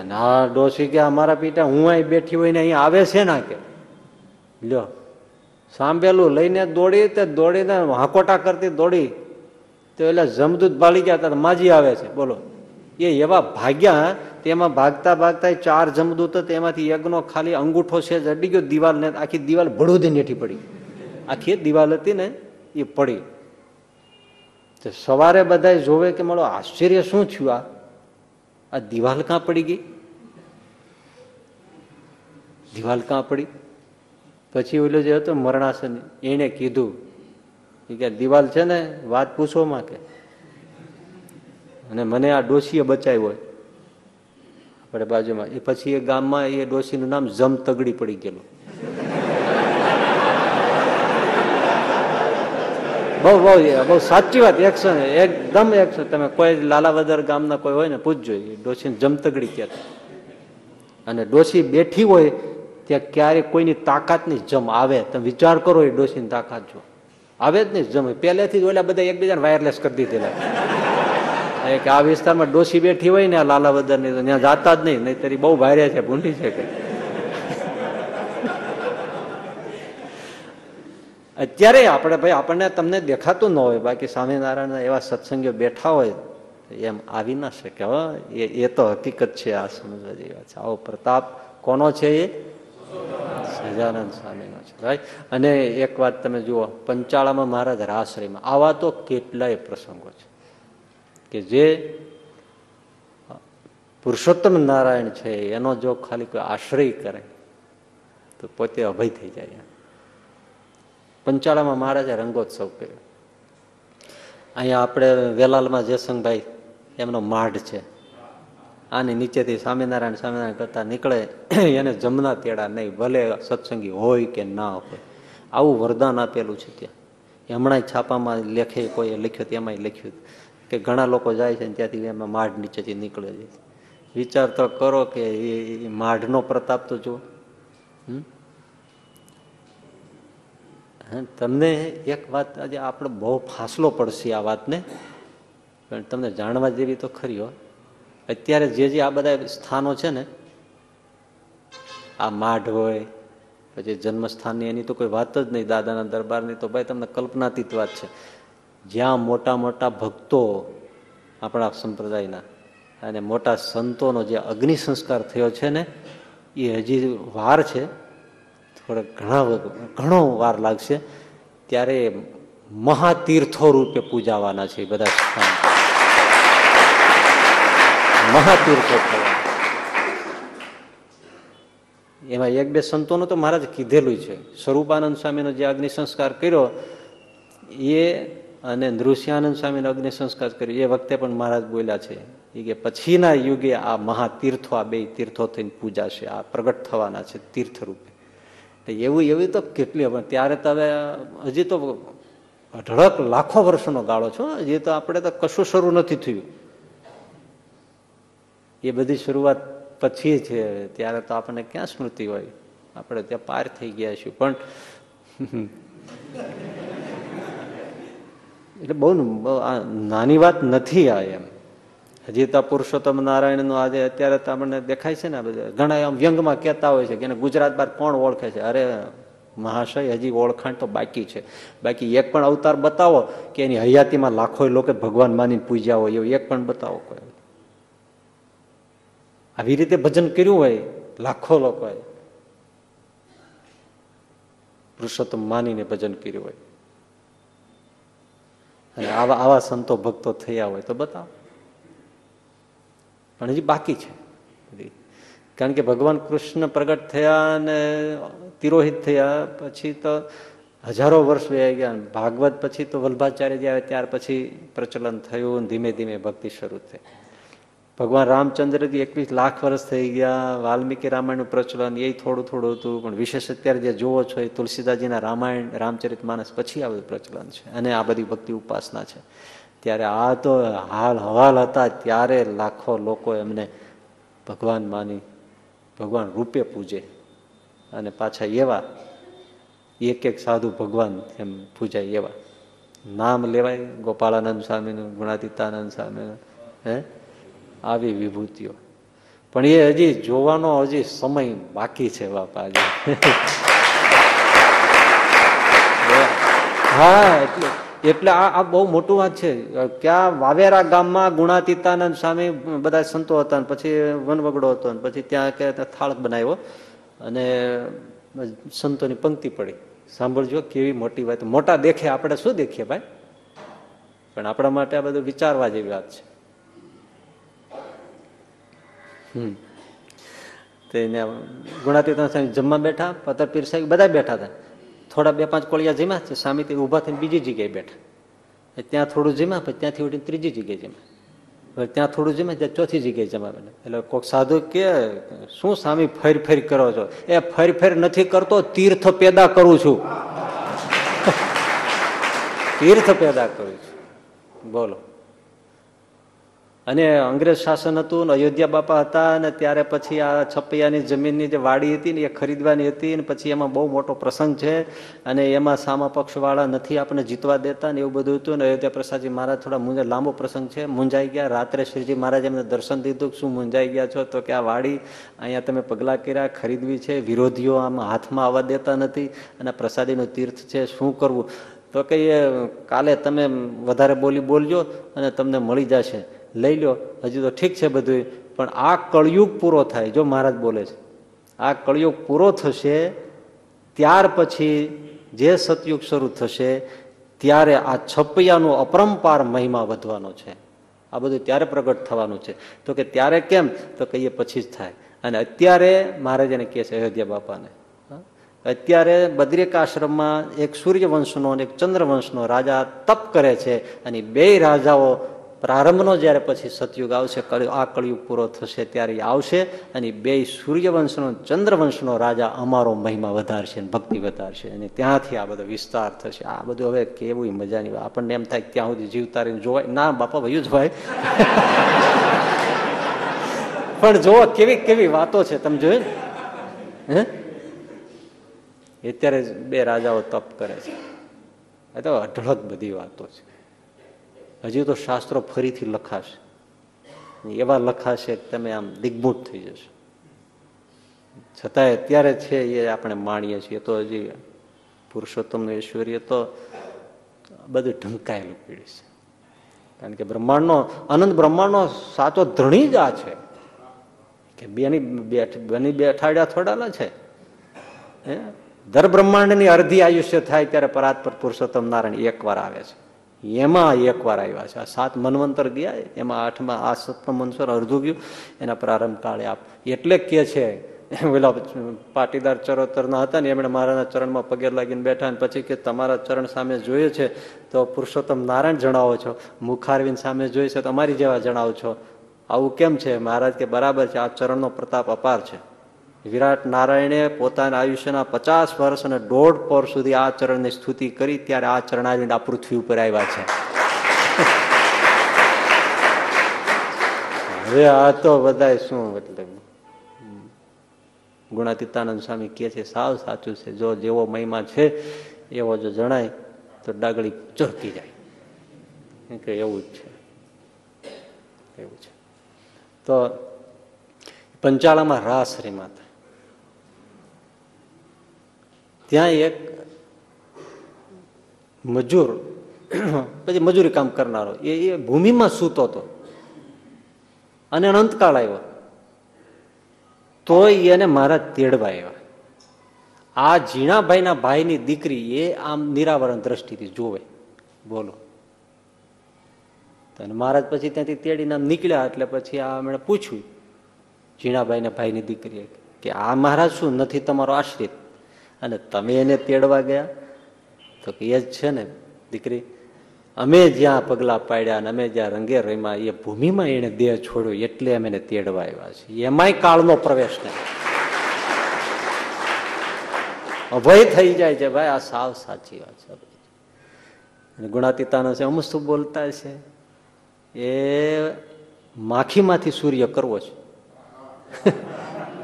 અને આ ડોસી કે અમારા પિતા હું અહીં બેઠી હોય ને અહીં આવે છે ના કે? લ્યો સાંભેલું લઈને દોડી તે દોડીને હાકોટા કરતી દોડી તો એટલે જમદૂત ભાળી ગયા હતા માજી આવે છે. બોલો. એ એવા ભાગ્યા, તેમાં ભાગતા ભાગતા ચાર જમદૂત હતા એમાંથી યજ્ઞનો ખાલી અંગૂઠો છે જ અડી ગયો, દિવાલ ને આખી દિવાલ ભડોદી નેઠી પડી. આખી દિવાલ હતી ને એ પડી. તો સવારે બધા જોવે કે મારો આશ્ચર્ય શું થયું આ? આ દિવાલ કાં પડી ગઈ? દિવાલ કાં પડી? પછી ઓલો જે હતો મરણાસન એને કીધું કે દિવાલ છે ને, વાત પૂછો માં કે. અને મને આ ડોશીએ બચાવ્યો આપણે બાજુમાં. એ પછી એ ગામમાં એ ડોશીનું નામ જમ તગડી પડી ગયેલું. બહુ બહુ બહુ સાચી વાત એકસો એકદમ એકસો તમે કોઈ લાલાવદર ગામના કોઈ હોય ને, પૂછજો. એ ડોશીને જમતગડી કહેતા. અને ડોશી બેઠી હોય ત્યાં ક્યારે કોઈની તાકાત નહીં, જમ આવે. તમે વિચાર કરો એ ડોશીની તાકાત જો. આવે જ નહીં, જમ. પહેલેથી જ ઓલા બધા એકબીજાને વાયરલેસ કરી દીધેલા. કે આ વિસ્તારમાં ડોશી બેઠી હોય ને આ લાલાવદરની ત્યાં જાતા જ નહીં નહીં તરી બહુ ભાર્યા છે, ભૂંડી છે કે. અત્યારે આપણે ભાઈ, આપણને તમને દેખાતું ન હોય, બાકી સ્વામિનારાયણ એવા સત્સંગીઓ બેઠા હોય એમ આવી ના શકે, હ. એ તો હકીકત છે આ સમજવા જેવા છે. આવો પ્રતાપ કોનો છે એ? સજાનંદ સ્વામીનો છે. રાઈટ? અને એક વાત તમે જુઓ, પંચાળામાં મહારાજ રાસરીમાં. આવા તો કેટલાય પ્રસંગો છે. કે જે પુરુષોત્તમ નારાયણ છે, એનો જો ખાલી કોઈ આશ્રય કરે, તો પોતે અભય થઈ જાય પંચાળામાં મહારાજે રંગોત્સવ કર્યો. અહીંયા આપણે વેલાલમાં જયસંગભાઈ, એમનો માઢ છે. આની નીચેથી સ્વામિનારાયણ સ્વામિનારાયણ કરતા નીકળે, (clears throat) એને જમના તેડા નહીં, ભલે સત્સંગી હોય કે ના હોય. આવું વરદાન આપેલું છે ત્યાં. હમણાં છાપામાં લેખે કોઈએ લખ્યું તેમાંય લખ્યું કે ઘણા લોકો જાય છે ને ત્યાંથી એમાં માઢ નીચેથી નીકળે છે. વિચાર તો કરો કે એ માઢનો પ્રતાપ તો જુઓ. તમને એક વાત આજે આપણે બહુ ફાસલો પડશે આ વાતને, પણ તમને જાણવા જેવી તો ખરી હો. અત્યારે જે જે આ બધા સ્થાનો છે ને, આ માઢ હોય, પછી જન્મસ્થાનની એની તો કોઈ વાત જ નહીં, દાદાના દરબારની તો ભાઈ તમને કલ્પનાતીત વાત છે. જ્યાં મોટા મોટા ભક્તો આપણા સંપ્રદાયના અને મોટા સંતોનો જે અગ્નિ સંસ્કાર થયો છે ને, એ હજી વાર છે. થોડા ઘણા ઘણો વાર લાગશે. ત્યારે મહાતીર્થો રૂપે પૂજાવાના છે બધા સ્થાન. મહાતીર્થો થયા. એમાં એક બે સંતોનું તો મહારાજ કીધેલું છે. સ્વરૂપાનંદ સ્વામીનો જે અગ્નિ સંસ્કાર કર્યો, એ અને નૃસિંહાનંદ સ્વામીનો અગ્નિ સંસ્કાર કર્યો, એ વખતે પણ મહારાજ બોલ્યા છે એ કે પછીના યુગે આ મહાતીર્થો, આ બે તીર્થો થઈને પૂજા છે, આ પ્રગટ થવાના છે તીર્થ રૂપે એવું, એવી તો કેટલી, પણ ત્યારે તમે હજી તો અઢળક લાખો વર્ષનો ગાળો છો હજી તો આપણે તો કશું શરૂ નથી થયું. એ બધી શરૂઆત પછી છે ત્યારે તો આપણને ક્યાં સ્મૃતિ હોય? આપણે ત્યાં પાર થઈ ગયા છીએ. પણ એટલે બહુ નાની વાત નથી આ એમ. હજી તો પુરુષોત્તમ નારાયણનું આજે અત્યારે તો આપણને દેખાય છે ને બધા. ઘણા આમ વ્યંગમાં કહેતા હોય છે કે ગુજરાત બાર કોણ ઓળખે છે? અરે, મહાશય હજી ઓળખાણ તો બાકી છે. બાકી એક પણ અવતાર બતાવો કે એની હયાતીમાં લાખો લોકો ભગવાન માની પૂજ્યા હોય એવું એક પણ બતાવો કોઈ. આવી રીતે ભજન કર્યું હોય, લાખો લોકોએ પુરુષોત્તમ માનીને ભજન કર્યું હોય. અને આવા આવા સંતો ભક્તો થયા હોય તો બતાવો. પણ હજી બાકી છે. કારણ કે ભગવાન કૃષ્ણ પ્રગટ થયા અને તિરોહિત થયા, પછી તો હજારો વર્ષ વહી ગયા ભાગવત પછી તો વલ્ભાચાર્ય જે આવે ત્યાર પછી પ્રચલન થયું ધીમે ધીમે ભક્તિ શરૂ થઈ. ભગવાન રામચંદ્રજી એકવીસ લાખ વર્ષ થઈ ગયા, વાલ્મીકી રામાયણનું પ્રચલન, એ થોડું થોડું હતું, પણ વિશેષ અત્યારે જે જોવો છો એ તુલસીદાસજીના રામાયણ, રામચરિત માનસ પછી આ બધું પ્રચલન છે અને આ બધી ભક્તિ ઉપાસના છે. ત્યારે આ તો હાલ હવાલ હતા, ત્યારે લાખો લોકો એમને ભગવાન માની, ભગવાન રૂપે પૂજે. અને પાછા એવા, એક એક સાધુ ભગવાન એમ પૂજાય એવા. નામ લેવાય ગોપાળાનંદ સ્વામીનું, ગુણાતીતાનંદ સ્વામીનું, હે? આવી વિભૂતિઓ. પણ એ હજી જોવાનો હજી સમય બાકી છે બાપા (laughs) હા, એટલે એટલે આ આ બહુ મોટું વાત છે. ક્યાં વાવેરા ગામમાં ગુણાતીતાનંદ સ્વામી બધા સંતો હતા પછી વનવગડો હતો પછી ત્યાં કે થાળ બનાવ્યો અને સંતોની પંક્તિ પડી. સાંભળજો કેવી મોટી વાત. મોટા દેખે, આપણે શું દેખીએ ભાઈ? પણ આપણા માટે આ બધું વિચારવા જેવી વાત છે હમ તેને ગુણાતીતાનંદ સ્વામી જમવા બેઠા પતર પીર સાહેબ બધા બેઠા હતા. થોડા બે પાંચ કોળિયા જીમા છે સામેથી ઊભા થઈને બીજી જગ્યાએ બેઠા. ત્યાં થોડું જીમા પછી ત્યાંથી ઉઠીને ત્રીજી જગ્યાએ જીમા ત્યાં થોડું જીમે ત્યાં ચોથી જગ્યાએ જમાવે એટલે કોઈક સાધુ કે, શું સ્વામી ફેર ફેર કરો છો? એ ફેર ફેર નથી કરતો, તીર્થ પેદા કરું છું. (laughs) તીર્થ પેદા કરું છું. બોલો. અને અંગ્રેજ શાસન હતું ને અયોધ્યા બાપા હતા અને ત્યારે પછી આ છપૈયાની જમીનની જે વાડી હતી ને એ ખરીદવાની હતી ને પછી એમાં બહુ મોટો પ્રસંગ છે અને એમાં સામા પક્ષવાળા નથી આપણે જીતવા દેતા ને એવું બધું હતું ને અયોધ્યા પ્રસાદજી મહારાજ થોડા મુંજા, લાંબો પ્રસંગ છે. મુંજાઈ ગયા. રાત્રે શ્રીજી મહારાજ એમને દર્શન દીધું શું મુંજાઈ ગયા છો? તો કે આ વાડી અહીંયા તમે પગલાં કર્યા, ખરીદવી છે. વિરોધીઓ આમ હાથમાં આવવા દેતા નથી અને પ્રસાદીનું તીર્થ છે. શું કરવું? તો કે કાલે તમે વધારે બોલી બોલજો અને તમને મળી જશે. લઈ લો, હજી તો ઠીક છે બધું પણ આ કળયુગ પૂરો થાય, જો મહારાજ બોલે છે. આ કળયુગ પૂરો થશે, ત્યાર પછી જે સતયુગ શરૂ થશે, ત્યારે આ છપૈયાનો અપરંપાર મહિમા વધવાનો છે. આ બધું ત્યારે પ્રગટ થવાનું છે. તો કે ત્યારે કેમ? તો કહીએ પછી જ થાય. અને અત્યારે મહારાજ એને કહે છે, અયોધ્યા બાપાને. અત્યારે બદ્રિક આશ્રમમાં એક સૂર્યવંશનો અને એક ચંદ્રવંશનો રાજા તપ કરે છે અને બે રાજાઓ પ્રારંભનો જ્યારે પછી સતયુગ આવશે આ કળયુગ પૂરો થશે ત્યારે આવશે અને બે સૂર્યવંશનો, ચંદ્રવંશનો રાજા અમારો મહિમા વધારશે ભક્તિ વધારશે અને ત્યાંથી આ બધો વિસ્તાર થશે. આ બધું હવે કેવું મજાની આપણને એમ થાય ત્યાં સુધી જીવતા રહીને જોવાય. ના, બાપા ભયું જ ભાઈ પણ જોવો કેવી કેવી વાતો છે. તમે જોયું હે? અત્યારે બે રાજાઓ તપ કરે છે. એ તો અઢળક બધી વાતો છે. હજી તો શાસ્ત્રો ફરીથી લખાશે. એવા લખાશે તમે આમ દિગ્ભૂત થઈ જશો. છતાંય અત્યારે છે એ આપણે માણીએ છીએ. તો હજી પુરુષોત્તમનું ઐશ્વર્ય તો બધું ઢંકાયેલું પીડી છે. કારણ કે બ્રહ્માંડનો, અનંત બ્રહ્માંડનો સાચો ધણી જ આ છે. કે બેની બેઠ બે અઠાડિયા થોડાના છે. દર બ્રહ્માંડની અડધી આયુષ્ય થાય ત્યારે પરાત્પર પુરુષોત્તમ નારાયણ એકવાર આવે છે. એમાં એકવાર આવ્યા છે. આ સાત મનવંતર ગયા, એમાં આઠમાં આ સપ્તમ મનસર અડધું ગયું, એના પ્રારંભ કાળે આપ એટલે કે છે પેલા પાટીદાર ચરોતરના હતા ને, એમણે મારાના ચરણમાં પગે લાગીને બેઠા ને પછી કે તમારા ચરણ સામે જોઈએ છે, તો પુરુષોત્તમ નારાયણ જણાવો છો. મુખારવીન સામે જોઈએ છે, તો અમારી જેવા જણાવો છો. આવું કેમ છે? મહારાજ કે બરાબર છે, આ ચરણનો પ્રતાપ અપાર છે. વિરાટ નારાયણે પોતાના આયુષ્યના પચાસ વર્ષ અને દોઢ પર સુધી આ ચરણની સ્તુતિ કરી ત્યારે આ ચરણ આ પૃથ્વી ઉપર આવ્યા છે. હવે આ તો બધા શું એટલે ગુણાતીતાનંદ સ્વામી કહે છે, સાવ સાચું છે, જો જેવો મહિમા છે, એવો જો જણાય, તો ડાગળી ચોરકી જાય. કે એવું જ છે. એવું છે. તો પંચાળામાં રાસ માતા. ત્યાં એક મજૂર, પછી મજૂરી કામ કરનારો, એ એ ભૂમિમાં સૂતો હતો. અને અનંતકાળ આવ્યો. તોય એને મારા તેડવા આવ્યા. આ ઝીણાભાઈના ભાઈની દીકરી એ આમ નિરાવરણ દ્રષ્ટિથી જોવે. બોલો. અને મહારાજ પછી ત્યાંથી તેડીને આમ નીકળ્યા, એટલે પછી આ એમણે પૂછ્યું ઝીણાભાઈને ભાઈની દીકરીએ કે આ મહારાજ શું નથી તમારો આશ્રિત? અને તમે એને તેડવા ગયા? તો કે એ જ છે ને, દીકરી. અમે જ્યાં પગલાં પાડ્યા અને અમે જ્યાં રંગે રમ્યા, એ ભૂમિમાં એને દેહ છોડ્યો એટલે અમે એને તેડવા આવ્યા છીએ. એમાંય કાળનો પ્રવેશ નહીં. અભય થઈ જાય છે, ભાઈ, આ સાવ સાચી વાત છે. ગુણાતીતાનો છે, અમુક શું બોલતા છે? એ માખીમાંથી સૂર્ય કરવો છે.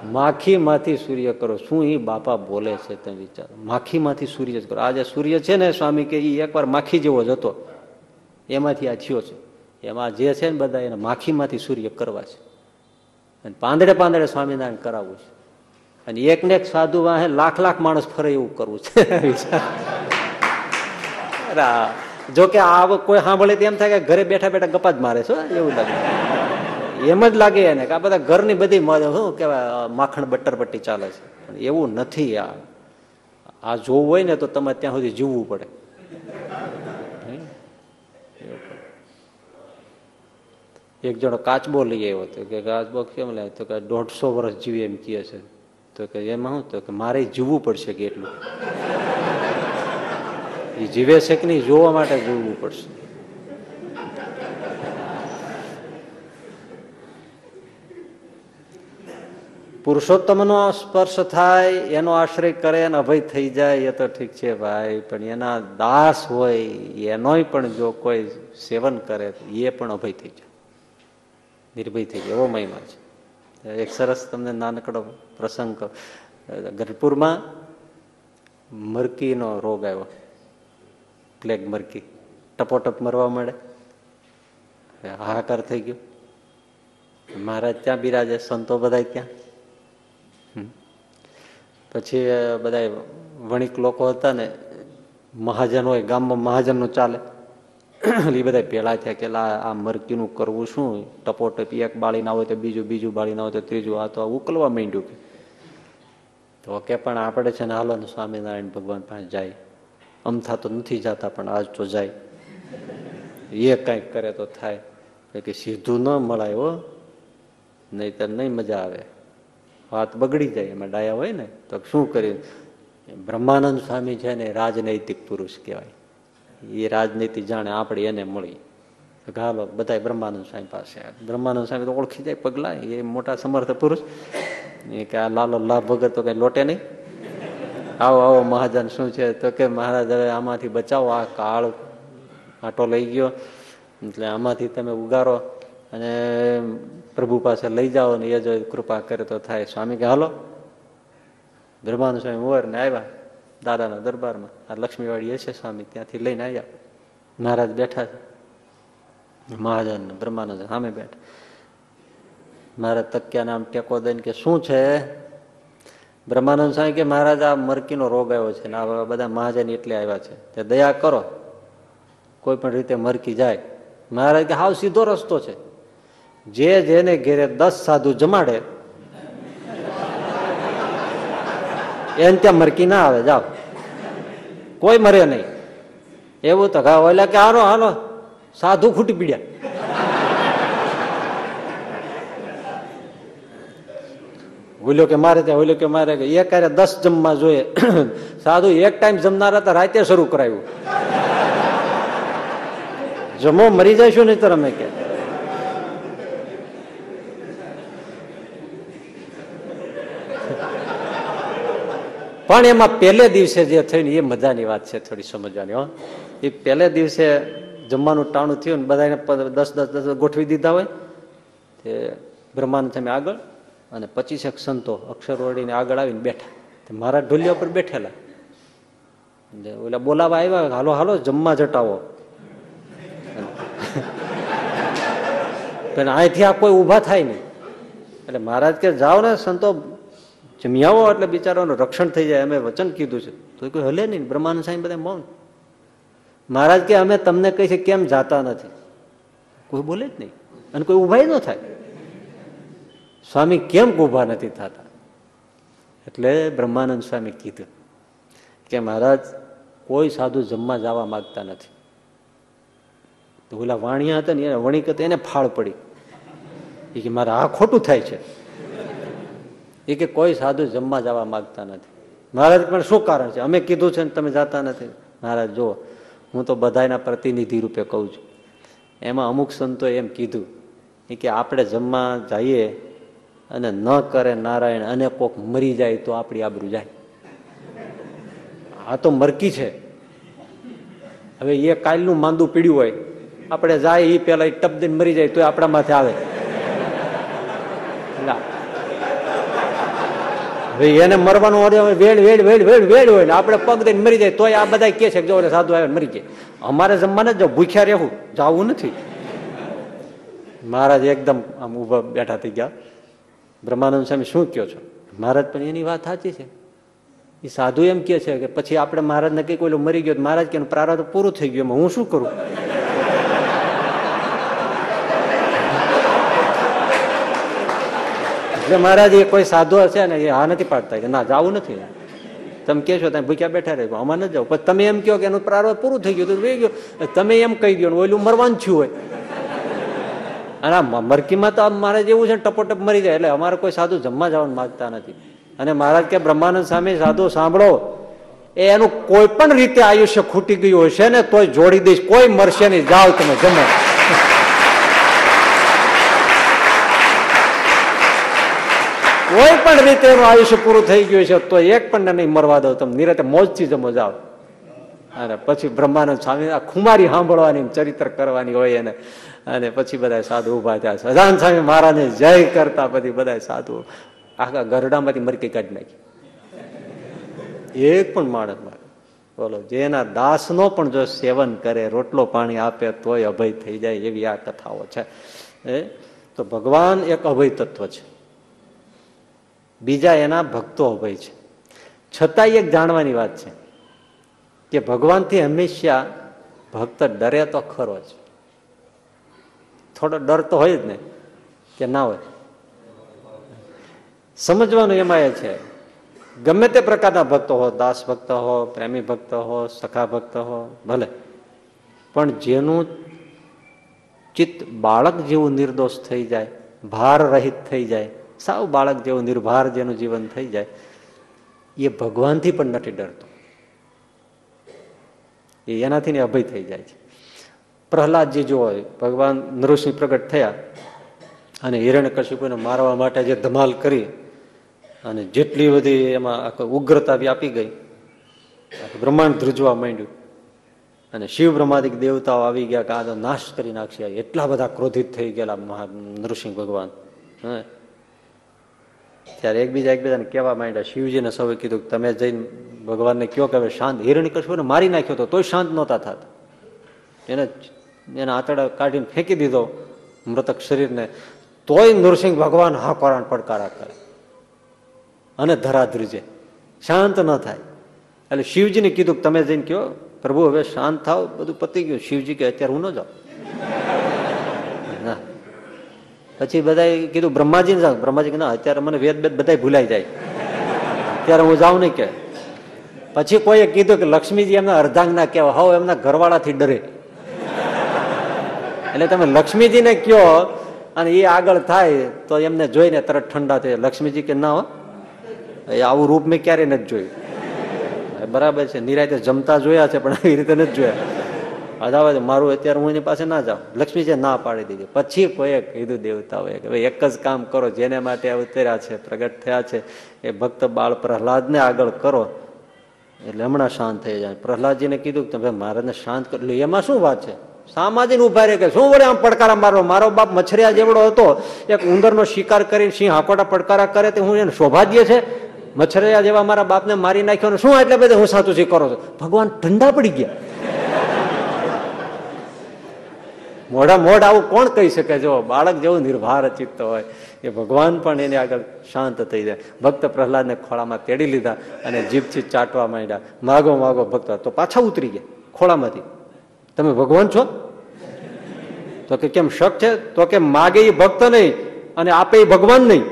માખીમાંથી સૂર્ય કરો. શું એ બાપા બોલે છે તમે વિચારો. માખીમાંથી સૂર્ય જ કરો. આજે સૂર્ય છે ને સ્વામી કે એ એકવાર માખી જેવો જ હતો. એમાંથી આ થયો છે. એમાં જે છે ને બધા એને માખીમાંથી સૂર્ય કરવા છે. અને પાંદડે પાંદડે સ્વામિનારાયણ કરાવવું છે. અને એક ને એક સાધુ વાહે લાખ લાખ માણસ ફરે એવું કરવું છે. (laughs) જો કે આ કોઈ સાંભળે તો એમ થાય કે ઘરે બેઠા બેઠા ગપા જ મારે છે એવું લાગે. એમ જ લાગે એને કે આ બધા ઘરની બધી શું કેવાય માખણ બટ્ટરપટ્ટી ચાલે છે. પણ એવું નથી આ. આ જોવું હોય ને તો તમારે ત્યાં સુધી જીવવું પડે. એક જણો કાચબો લઈ આવ્યો હતો. કે કાચબો કેમ લે? તો કે દોઢસો વર્ષ જીવી એમ કહે છે. તો કે એમાં શું? તો કે મારે જીવવું પડશે કે એટલું. એ જીવે છે કે નહીં? જોવા માટે જીવવું પડશે. પુરુષોત્તમનો સ્પર્શ થાય, એનો આશ્રય કરે અને અભય થઈ જાય, એ તો ઠીક છે ભાઈ, પણ એના દાસ હોય, એનોય પણ જો કોઈ સેવન કરે, એ પણ અભય થઈ જાય. નિર્ભય થઈ જાય, એવો મહિમા છે. એક સરસ તમને નાનકડો પ્રસંગ ગઢપુરમાં મરકીનો રોગ આવ્યો. પ્લેગ મરકી. ટપોટપ મરવા મળે હાહાકાર થઈ ગયો. મહારાજ ત્યાં બિરાજે? સંતો બધા ત્યાં પછી બધા વણિક લોકો હતા ને, મહાજન હોય, ગામમાં મહાજનનું ચાલે. એ બધા પેલા થયા કે આ મરકીનું કરવું શું? ટપોટપી એક બાળી ના હોય તો બીજું બીજું બાળી ના હોય તો ત્રીજું, આ તો ઉકલવા માંડ્યું કે. તો કે પણ આપણે છે ને, હાલો સ્વામિનારાયણ ભગવાન પાસે જાય. અમથા તો નથી જતા, પણ આજ તો જાય. એ કાંઈક કરે તો થાય. કે સીધું ન મળાય હો નહીં તો નહીં મજા આવે. વાત બગડી જાય, એમાં ડાયા હોય ને, તો શું કરી બ્રહ્માનંદ સ્વામી છે ને રાજનૈતિક પુરુષ કહેવાય. એ રાજનીતિ જાણે આપણે એને મળી. હાલો બધા બ્રહ્માનંદ સ્વામી પાસે બ્રહ્માનંદ સ્વામી તો ઓળખી જાય પગલા, એ મોટા સમર્થ પુરુષ. એ કે આ લાલો લાભ વગર તો કઈ લોટે નહીં. આવો આવો મહાજન, શું છે? તો કે મહારાજ, હવે આમાંથી બચાવો આ કાળ આટો લઈ ગયો. એટલે આમાંથી તમે ઉગારો. અને પ્રભુ પાસે લઈ જાઓ ને એ જો કૃપા કરે તો થાય. સ્વામી કે, હાલો. બ્રહ્માનુ સ્વામી મોર ને આવ્યા દાદાના દરબારમાં. આ લક્ષ્મીવાડી હશે સ્વામી, ત્યાંથી લઈને આવ્યા. મહારાજ બેઠા છે. મહાજન બ્રહ્માનંદ સામે બેઠ. મારા તક્યા આમ ટેકો દઈને કે, શું છે? બ્રહ્માનંદ સ્વામી કે, મહારાજ, આ મરકીનો રોગ આવ્યો છે ને આ બધા મહાજન એટલે આવ્યા છે. તે દયા કરો. કોઈ પણ રીતે મરકી જાય. મહારાજ કે, હાવ સીધો રસ્તો છે. જે જેને ઘેરે દસ સાધુ જમાડે, એને ત્યાં મરકી ના આવે, જાઓ. કોઈ મરે નહીં. એવું તો ઘા ઓલા કે હાલો હાલો, સાધુ ખૂટી પીડ્યા. ઓલ્યો કે મારે ત્યાં ઓલ્યો કે મારે કે એક હારે દસ જમવા જોઈએ. (coughs) સાધુ એક ટાઈમ જમનારા હતા રાતે શરૂ કરાવ્યું જમો મરી જઈશું નહીં તો અમે કે. પણ એમાં પહેલે દિવસે જે થયું ને એ મજાની વાત છે થોડી સમજવાની, હો. એ પહેલે દિવસે જમવાનું ટાણું થયું ને બધાને દસ દસ દસ ગોઠવી દીધા હોય, તે બ્રહ્માનંદ તમે આગળ અને પચીસેક સંતો અક્ષર વળીને આગળ આવીને બેઠા. મારા ઢોલિયા પર બેઠેલા. ઓલા બોલાવા આવ્યા, હાલો હાલો, જમવા જટાવો. (laughs) પણ અહીંથી આ કોઈ ઊભા થાય નહીં. એટલે મહારાજ કે, જાઓ ને સંતો જમી આવો એટલે બિચારાનું રક્ષણ થઈ જાય, અમે વચન કીધું છે. તો કોઈ હલે નહીં, બ્રહ્માનંદ સાહેબ બધા મૌન. મહારાજ કે, અમે તમને કહી છે, કેમ જાતા નથી? કોઈ બોલે જ નહીં. અને કોઈ ઉભાઈ ન થાય. સ્વામી કેમ ઊભા નથી થતા? એટલે બ્રહ્માનંદ સ્વામી કીધું કે, મહારાજ, કોઈ સાધુ જમવા જવા માગતા નથી. તો ઓલા વાણિયા હતા ને એને વણિક એને ફાળ પડી. એ કે, મારે આ ખોટું થાય છે. એ કે કોઈ સાધુ જમવા જવા માગતા નથી. મહારાજ, પણ શું કારણ છે? અમે કીધું છે ને તમે જાતા નથી. મહારાજ જો હું તો બધાના પ્રતિનિધિ રૂપે કહું છું. એમાં અમુક સંતો એમ કીધું, એ કે આપણે જમવા જઈએ અને ન કરે નારાયણ અને કોક મરી જાય તો આપણી આબરૂ જાય. આ તો મરકી છે. હવે એ કાલનું માંદું પીડ્યું હોય, આપણે જાય એ પેલા ટપ દઈને મરી જાય તો આપણા માથે આવે. (laughs) હવે એને મરવાનું વેડ વેડ વેડ વેડ વેડ હોય ને આપણે પગ દઈને મરી જાય, તોય આ બધા કે છે જો સાધુ આવે મરી જાય. અમારે જમવાને જ ભૂખ્યા રહેવું, જવું નથી. મહારાજ એકદમ આમ ઊભા બેઠા થઈ ગયા. બ્રહ્માનંદ સ્વામી શું કહો છો? મહારાજ પણ એની વાત સાચી છે. એ સાધુ એમ કે છે કે પછી આપણે મહારાજને કઈ કોઈ મરી ગયો મહારાજ કે પ્રારંભ પૂરું થઈ ગયું. હું શું કરું? મહારાજ, એ કોઈ સાધુ હશે ને, એ હા નથી પાડતા. કે ના, જવું નથી. તમે કહેશો તમે ભૂખ્યા બેઠા રહે. આમાં ન જાઓ પછી તમે એમ કહો કે એનું પ્રારંભ પૂરું થઈ ગયું તો રહી ગયું. તમે એમ કહી દો ઓલું મરવાનું થયું હોય. અને આ મરકીમાં તો મારે જેવું છે ટપોટપ મરી જાય. એટલે અમારે કોઈ સાધુ જમવા જવાનું માગતા નથી. અને મહારાજ કે, બ્રહ્માનંદ સામે સાધુ, સાંભળો. એ એનું કોઈ પણ રીતે આયુષ્ય ખૂટી ગયું હશે ને, તોય જોડી દઈશ. કોઈ મરશે નહીં. જાઓ તમે, જમો. કોઈ પણ રીતે એનું આયુષ્ય પૂરું થઈ ગયું છે, તો એક પણ નહીં મરવા દો તમે. નિરતે મોજથી જ જાઓ. અને પછી બ્રહ્માનંદ સ્વામી આ ખુમારી સાંભળવાની ચરિત્ર કરવાની હોય એને. અને પછી બધા સાધુ ઊભા થયા. સદાન સ્વામી મહારાજને જય કરતા પછી બધા સાધુ આખા ગરડામાંથી મરકી કાઢી નાખી. એક પણ માણસ મારે. બોલો, જેના દાસનો પણ જો સેવન કરે, રોટલો પાણી આપે, તોય અભય થઈ જાય એવી આ કથાઓ છે. તો ભગવાન એક અભય તત્વ છે. બીજા એના ભક્તો અભય છે. છતાંય એક જાણવાની વાત છે કે ભગવાનથી હંમેશા ભક્ત ડરે તો ખરો જ. થોડો ડર તો હોય જ ને, કે ના હોય. સમજવાનું એમાં એ છે, ગમે તે પ્રકારના ભક્તો હો, દાસ ભક્ત હો, પ્રેમી ભક્ત હો, સખા ભક્ત હો, ભલે. પણ જેનું ચિત્ત બાળક જેવું નિર્દોષ થઈ જાય, ભાર રહિત થઈ જાય સાવ બાળક જેવું નિર્ભાર જેનું જીવન થઈ જાય, એ ભગવાનથી પણ નથી ડરતો. એ એનાથી ને અભય થઈ જાય છે. પ્રહલાદજી જો હોય ભગવાન નૃસિંહ પ્રગટ થયા અને હિરણ્ય કશ્યપુને મારવા માટે જે ધમાલ કરી અને જેટલી બધી એમાં આખો ઉગ્રતા વ્યાપી ગઈ બ્રહ્માંડ ધ્રુજવા માંડ્યું. અને શિવ બ્રહ્માદિક દેવતાઓ આવી ગયા કે આ નાશ કરી નાખશે એટલા બધા ક્રોધિત થઈ ગયેલા મહા નૃસિંહ ભગવાન. હે? ત્યારે એકબીજા એકબીજાને કહેવા માંડ્યા, શિવજીને સૌએ કીધું કે તમે જઈને ભગવાનને કયો કે હવે શાંત હિરણ કશું ને મારી નાખ્યો તો તોય શાંત નહોતા થતા. એને એના આંતડા કાઢીને ફેંકી દીધો મૃતક શરીરને. તોય નૃસિંહ ભગવાન હા કોરાણ પડકારા કરે. અને ધરાધ્રુજે શાંત ન થાય. એટલે શિવજીને કીધું તમે જઈને કહો, પ્રભુ, હવે શાંત થાવ બધું પતી ગયું. શિવજી કે, અત્યારે હું ન જાઉં. ના. પછી બધા કીધું, બ્રહ્માજીને જાઉં બ્રહ્માજી ના, અત્યારે મને વેદ વેદ બધા ભૂલાઈ જાય. ત્યારે હું જાઉં નહીં કે. પછી કોઈએ કીધું કે, લક્ષ્મીજી એમના અર્ધાંગના કહેવા, હોવ, એમના ઘરવાળાથી ડરે. એટલે તમે લક્ષ્મીજીને કયો અને એ આગળ થાય, તો એમને જોઈને તરત ઠંડા થાય લક્ષ્મીજી કે, ના હો, એ આવું રૂપ મેં ક્યારે નથી જોયું. બરાબર છે, નિરાયતે જમતા જોયા છે, પણ આવી રીતે નથી જોયા. અદાવત, મારું અત્યારે હું એની પાસે ના જાઉં. લક્ષ્મીજી ના પાડી દીધી. પછી કોઈએ કીધું દેવતાઓએ કે, ભાઈ, એક જ કામ કરો, જેને માટે ઉતર્યા છે, પ્રગટ થયા છે, એ ભક્ત બાળ પ્રહલાદને આગળ કરો. એટલે હમણાં શાંત થઈ જાય. પ્રહલાદજીને કીધું કે, તમે મહારાજને શાંત કરો એમાં શું વાત છે? સામાજિક ઊભા રહે કે, શું વળે આમ પડકારા મારો મારો બાપ મછરિયા જેવડો હતો. એક ઉંદરનો શિકાર કરીને સિંહ હાકોટા પડકારા કરે તે હું એને સૌભાગ્ય છે? મચ્છરિયા જેવા મારા બાપને મારી નાખ્યો શું એટલે બધે હું સાચું કરો છો? ભગવાન ઠંડા પડી ગયા. મોઢા મોઢ આવું કોણ કહી શકે? જો બાળક જેવું નિર્ભાર ચિત્ત હોય, એ ભગવાન પણ એની આગળ શાંત થઈ જાય. ભક્ત પ્રહલાદને ખોળામાં તેડી લીધા અને જીભથી ચાટવા માંડ્યા. માગો માગો ભક્ત, તો પાછા ઉતરી ગયા ખોળામાંથી. તમે ભગવાન છો? તો કે કેમ શક છે? તો કે માગે એ ભક્ત નહીં અને આપે એ ભગવાન નહીં.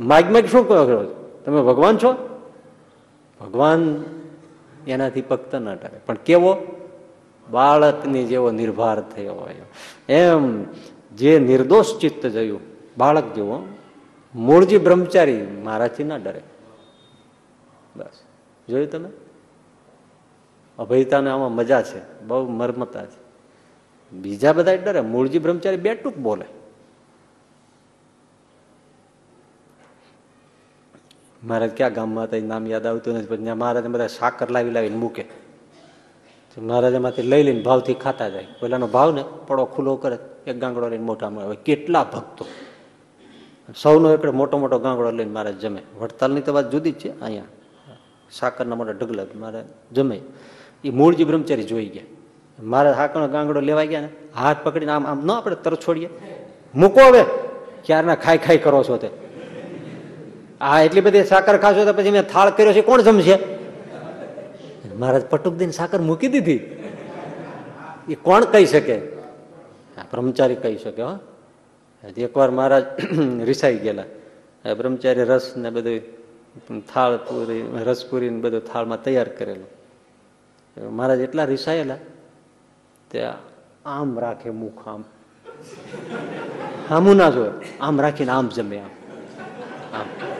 માગ માગ શું કહો તમે ભગવાન છો? ભગવાન એનાથી ભક્ત ના ટકે પણ કેવો? બાળકની જેવો નિર્ભાર થયો હોય. એમ જે નિર્દોષ ચિત્ત જયું, બાળક જેવો મૂળજી બ્રહ્મચારી મારાથી ના ડરે. બસ. જોયું તમે? અભયતાને આમાં મજા છે, બહુ મર્મતા છે. બીજા બધા ડરે, મૂળજી બ્રહ્મચારી બે ટૂંક બોલે. મહારાજ ક્યાં ગામમાં હતા નામ યાદ આવતું નથી પછી મહારાજ બધા સાકર લાવી લાવીને મૂકે. મહારાજ એમાંથી લઈ લઈને ભાવથી ખાતા જાય. પેલાનો ભાવ ને પડો ખુલ્લો કરે. એક ગાંગડો લઈને મોટામાં હવે કેટલા ભક્તો. સૌનો એકડે મોટો મોટો ગાંગડો લઈને મારે જમે. વડતાલની તો વાત જુદી જ છે અહીંયા. સાકરના મોટા ઢગલા મારે જમે. એ મૂળજી બ્રહ્મચારી જોઈ ગયા. મારે હાકરનો ગાંગડો લેવા ગયા ને, હાથ પકડીને આમ આમ ન આપણે તરત છોડીએ. મૂકો હવે. ક્યારના ખાઈ ખાઈ કરો છો તે? આ એટલી બધી સાકર ખાશો તો પછી મેં થાળ કર્યો છે, કોણ જમશે? મહારાજ પટુક દઈને સાકર મૂકી દીધી. એ કોણ કહી શકે? બ્રહ્મચારી કહી શકે, હો. એકવાર મહારાજ (clears throat) રિસાઈ ગયેલા. બ્રહ્મચારી રસ ને બધું થાળ પૂરી, રસ પૂરી ને બધું થાળમાં તૈયાર કરેલું. મહારાજ એટલા રિસાયેલા તે આમ રાખે મુખ આમ. આમું ના જોયે આમ રાખીને આમ જમે આમ. આમ.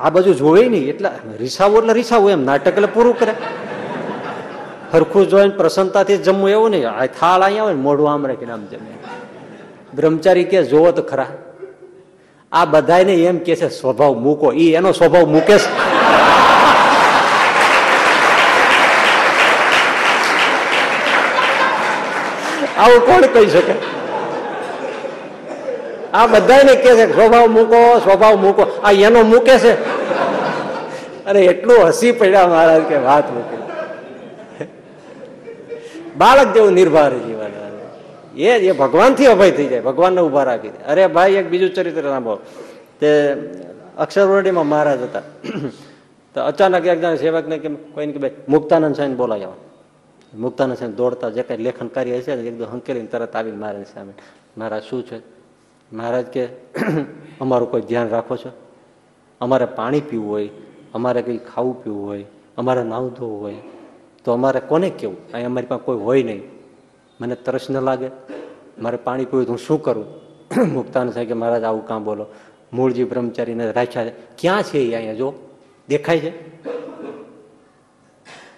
આ બાજુ જોવે નહીં, એટલા રીસાવું એટલે રીસાવું એમ, નાટક એટલે પૂરું કરે. હરખું જોઈને પ્રસન્નતાથી જમવું એવું નહીં, આ થાળ અહીંયા હોય ને, મોઢું આમ રાખીને આમ જમે. બ્રહ્મચારી કે જોવો તો ખરા. આ બધાને એમ કે છે, સ્વભાવ મૂકો. એ એનો સ્વભાવ મૂકે આવું કોણ કહી શકે? આ બધાને કે છે, સ્વભાવ મૂકો સ્વભાવ મૂકો. આ એનો મૂકે છે. અરે, એટલું હસી પડ્યા મહારાજ કે વાત મૂકે. બાળક જેવું નિર્ભર જીવન. એ એ ભગવાનથી અભય થઈ જાય, ભગવાનને ઊભા રાખી દે. અરે, ભાઈ, એક બીજું ચરિત્ર સાંભળો. તે અક્ષરવર્ણીમાં મહારાજ હતા. તો અચાનક એક જણા સેવકને કે કોઈને કે, ભાઈ, મુક્તાનંદ સાહેબ આવો. મુક્તાનંદ સાહેબ દોડતા, જે કઈ લેખન કાર્ય હશે ને એકદમ હંકેલીને તરત આવીને મારે સામે, મહારાજ, શું છે? મહારાજ કે, અમારું કોઈ ધ્યાન રાખો છો? અમારે પાણી પીવું હોય, અમારે કંઈ ખાવું પીવું હોય, અમારે નાવું ધોવું હોય, તો અમારે કોને કેવું અહીં અમારી પાસે કોઈ હોય નહીં. મને તરસ ન લાગે. મારે પાણી પીવું તો હું શું કરું? (clears throat) મુક્તાન સાહેબ કે, મહારાજ, આવું કામ બોલો. મૂળજી બ્રહ્મચારીને રાખ્યા છે. ક્યાં છે એ અહીંયા? જો, દેખાય છે?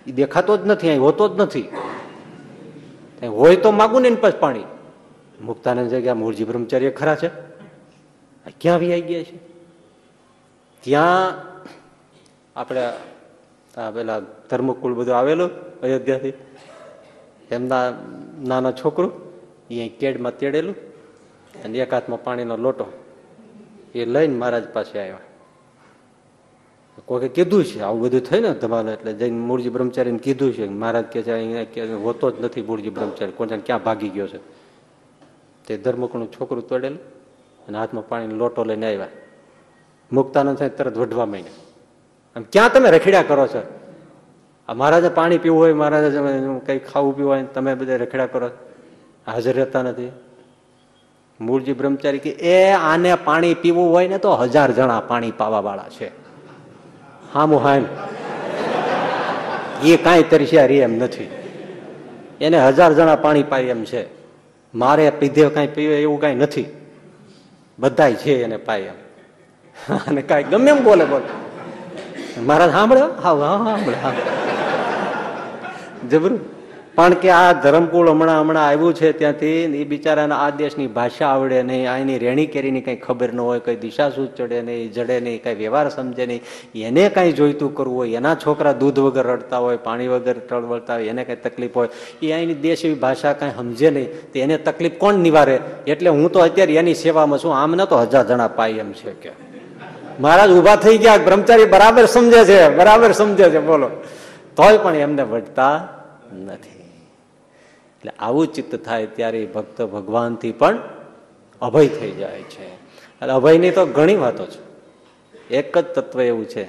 એ દેખાતો જ નથી, અહીં હોતો જ નથી. હોય તો માગું ને એની પાસે પાણી. મુક્તાનંદ જગ્યા મૂળજી બ્રહ્મચાર્ય ખરા છે? ક્યાં આવી ગયા છે? ત્યાં આપણે આ પેલા ધર્મકુળ બધું આવેલું અયોધ્યાથી. એમના નાના છોકરું એ કેડમાં તેડેલું અને એક હાથમાં પાણીનો લોટો. એ લઈને મહારાજ પાસે આવ્યા. કોઈ કીધું છે, આવું બધું થયું ને ધમાલ એટલે જઈને મૂળજી બ્રહ્મચારીને કીધું છે. મહારાજ કે છે, અહીંયા હોતો જ નથી મૂળજી બ્રહ્મચારી. કોણ ક્યાં ભાગી ગયો છે? તે ધર્મકનું છોકરું તોડેલું અને હાથમાં પાણીનો લોટો લઈને આવ્યા. મુક્તાનંદ સાહેબ તરત વઢવા માંડ્યા. આમ ક્યાં તમે રખડ્યા કરો છો? આ મહારાજે પાણી પીવું હોય, મહારાજે કંઈ ખાવું પીવું હોય, તમે બધા રખડ્યા કરો હાજર રહેતા નથી. મૂળજી બ્રહ્મચારી કે, એ આને પાણી પીવું હોય ને તો હજાર જણા પાણી પાવા વાળા છે. હામુ હામ. એ કાંઈ તરસ્યા રે એમ નથી. એને હજાર જણા પાણી પાય એમ છે. મારે પીધે કાંઈ પીવે એવું કાંઈ નથી. બધાય છે એને પાય એમ. અને કાંઈ ગમે એમ બોલે બોલે. મહારાજ સાંભળ્યો હા હા સાંભળ્યો હા. જબરું. પણ કે આ ધરમકુળ હમણાં હમણાં આવ્યું છે ત્યાંથી એ બિચારાને આ દેશની ભાષા આવડે નહીં અહીંની રેણી કેરીની કંઈ ખબર ન હોય, કંઈ દિશા શું ચડે નહીં, જડે નહીં, કંઈ વ્યવહાર સમજે નહીં. એને કાંઈ જોઈતું કરવું હોય, એના છોકરા દૂધ વગર રડતા હોય, પાણી વગર ટળવળતા હોય, એને કંઈ તકલીફ હોય. એ અહીંની દેશની ભાષા કાંઈ સમજે નહીં, તો એને તકલીફ કોણ નિવારે? એટલે હું તો અત્યારે એની સેવામાં છું આમને તો હજાર જણા પાય એમ છે કે. મહારાજ ઊભા થઈ ગયા, બ્રહ્મચારી બરાબર સમજે છે, બરાબર સમજે છે, બોલો. તોય પણ એમને વટતા નથી. એટલે આવું ચિત્ત થાય ત્યારે ભક્ત ભગવાનથી પણ અભય થઈ જાય છે. એટલે અભયની તો ઘણી વાતો છે. એક જ તત્વ એવું છે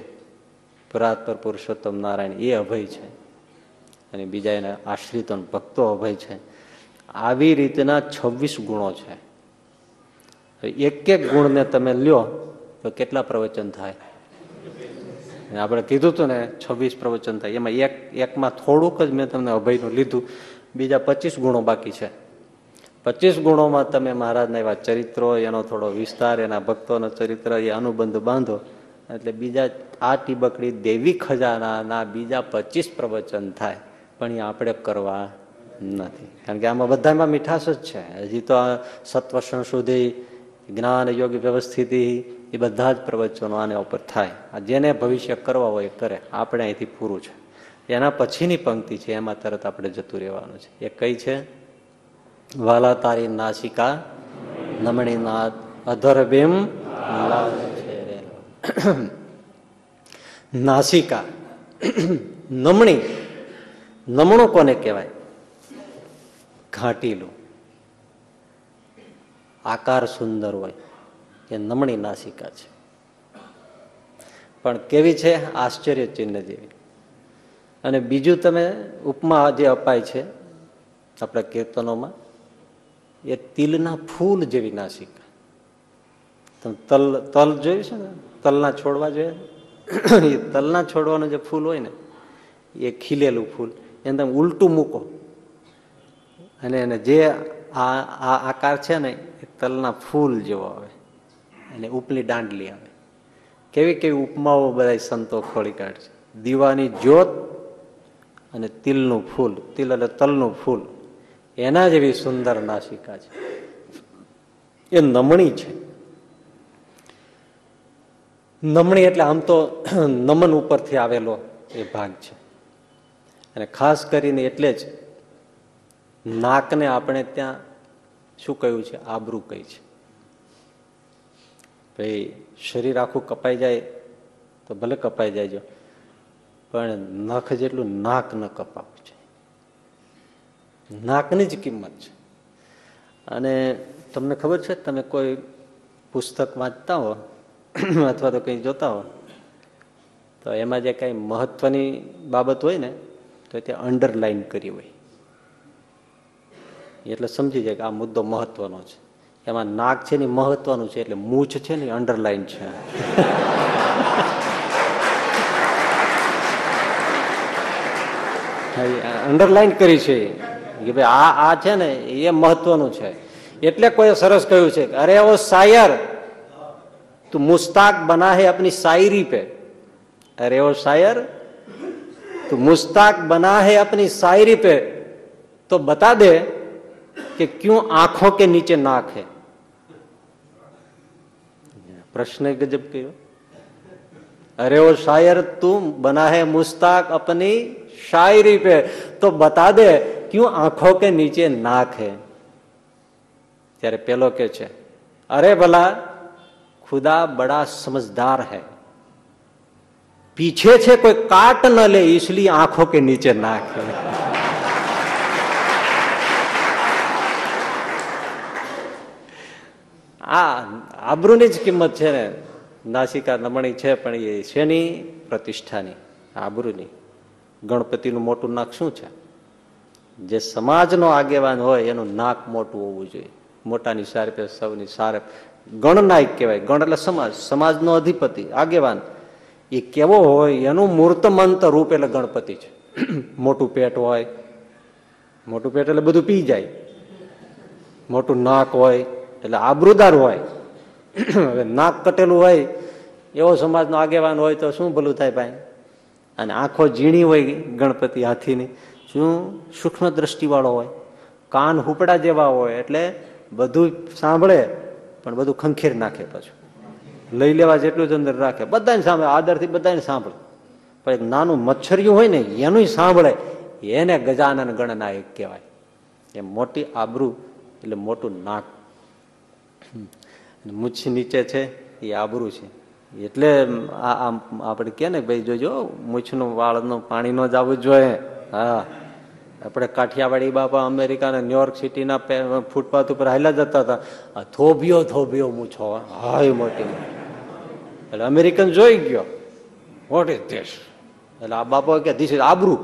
પરાત્પર પુરુષોત્તમ નારાયણ, એ અભય છે. અને બીજા એના આશ્રિતો ભક્તો અભય છે. આવી રીતના છવ્વીસ ગુણો છે. એક એક ગુણને તમે લ્યો તો કેટલા પ્રવચન થાય? આપણે કીધું હતું ને, છવ્વીસ પ્રવચન થાય. એમાં એક, એકમાં થોડુંક જ મેં તમને અભયનું લીધું. બીજા પચીસ ગુણો બાકી છે. પચીસ ગુણોમાં તમે મહારાજના એવા ચરિત્રો એનો થોડો વિસ્તાર, એના ભક્તોનો ચરિત્ર, એ અનુબંધ બાંધો, એટલે બીજા આ ટીબકડી દેવી ખજાનાના બીજા પચીસ પ્રવચન થાય, પણ એ આપણે કરવા નથી. કારણ કે આમાં બધામાં મીઠાશ જ છે. હજી તો સત્વર્ષણ સુધી જ્ઞાન, યોગ, વ્યવસ્થિતિ, એ બધા જ પ્રવચનો આને ઉપર થાય. આ જેને ભવિષ્ય કરવા હોય કરે. આપણે અહીંથી પૂરું છે. એના પછીની પંક્તિ છે, એમાં તરત આપણે જતું રહેવાનું છે. એ કઈ છે? વાલા તારી નાસિકા નમણીનાથ અધરબેમ નાસિકા. નમણી. નમણું કોને કહેવાય? ઘાટીલું. આકાર સુંદર હોય. એ નમણી નાસિકા છે. પણ કેવી છે? આશ્ચર્ય ચિહ્ન જેવી. અને બીજું તમે ઉપમા જે અપાય છે, આપણા કીર્તનોમાં, એ તિલના ફૂલ જેવી નાસિકા. તમે તલ તલ જોયું છે ને? તલના છોડવા જોઈએ એ તલના છોડવાનું જે ફૂલ હોય ને, એ ખીલેલું ફૂલ. એને તમે ઉલટું મૂકો. અને એને જે આ આ આકાર છે ને, એ તલના ફૂલ જેવો આવે. અને ઉપલી દાંડલી આવે. કેવી કેવી ઉપમાઓ બધા સંતો ખોળી કાઢશે દીવાની જ્યોત અને તિલનું ફૂલ, તિલ એટલે તલનું ફૂલ. એના જેવી સુંદર નાસિકા છે. એ નમણી છે. નમણી એટલે આમ તો (clears throat) નમન ઉપરથી આવેલો એ ભાગ છે. અને ખાસ કરીને એટલે જ નાકને આપણે ત્યાં શું કહ્યું છે? આબરું કહી છે. ભાઈ શરીર આખું કપાઈ જાય તો ભલે કપાઈ જાય પણ નખ જેટલું નાક ન કપાવું છે નાકની જ કિંમત છે. અને તમને ખબર છે, તમે કોઈ પુસ્તક વાંચતા હો, અથવા તો કંઈ જોતા હો, તો એમાં જે કંઈ મહત્વની બાબત હોય ને, તો તે અંડરલાઈન કરી હોય. એટલે સમજી જાય કે આ મુદ્દો મહત્વનો છે. એમાં નાક છે ને મહત્વનું છે, એટલે મૂછ છે ને અંડરલાઈન છે. અંડરલાઈન કરી છે. કે ભાઈ આ આ છે ને, એ મહત્વનું છે. એટલે કોઈ સરસ કહ્યું છે અરે ઓ શાયર, તું મુસ્તાક બના હે આપની શાયરી પે. અરે ઓ શાયર, તું મુસ્તાક બના હે આપની શાયરી પે. તો બતા દે કે ક્યું આંખો કે નીચે નાક હે. પ્રશ્ન ગજબ કયો અરે ઓ શાયર, તું બના હે મુસ્તાક અપની शायरी पे तो बता दे क्यों आंखों के नीचे नाक है ત્યારે પેલો કે છે અરે ભલા ખુદા બડા સમજદાર હૈ पीछे છે કોઈ કાટ ન લે इसलिए આંખો કે નીચે નાખે આ આબરૂની જ કિંમત છે ને નાસિકા નમણી છે પણ એ શેની પ્રતિષ્ઠાની આબરૂની ગણપતિનું મોટું નાક શું છે? જે સમાજનો આગેવાન હોય, એનું નાક મોટું હોવું જોઈએ. મોટાની સારપે, સૌની સારે. ગણનાયક કહેવાય. ગણ એટલે સમાજ. સમાજનો અધિપતિ, આગેવાન. એ કેવો હોય, એનું મૂર્તમંત રૂપ એટલે ગણપતિ છે. મોટું પેટ હોય. મોટું પેટ એટલે બધું પી જાય. મોટું નાક હોય એટલે આબરૂદાર હોય. હવે નાક કટેલું હોય, એવો સમાજનો આગેવાન હોય તો શું ભલું થાય ભાઈ? અને આંખો ઝીણી હોય ગણપતિ હાથીની. શું? સૂક્ષ્મ દ્રષ્ટિવાળો હોય. કાન હુપડા જેવા હોય એટલે બધું સાંભળે, પણ બધું ખંખેર નાખે પાછું. લઈ લેવા જેટલું જ અંદર રાખે. બધાને સાંભળે, આદરથી બધાને સાંભળે. પણ એક નાનું મચ્છરિયું હોય ને એનું સાંભળે. એને ગજાનન ગણનાયક કહેવાય. એ મોટી આબરૂ, એટલે મોટું નાક. મૂછ નીચે છે, એ આબરૂ છે. એટલે આ આપણે કે ને ભાઈ, જોજો, મૂછનું, વાળનું પાણી ન જવું જોઈએ. હા. આપણે કાઠિયાવાડી બાપા અમેરિકા અને ન્યુયોર્ક સિટીના ફૂટપાથ ઉપર હાલ્યા જતા હતા. આ થોભિયો થોભિયો મૂછો હાય મોટી. એટલે અમેરિકન જોઈ ગયો. વોટ ઇઝ ધીસ એટલે આ બાપા કે ધીસ ઇઝ આબરૂ.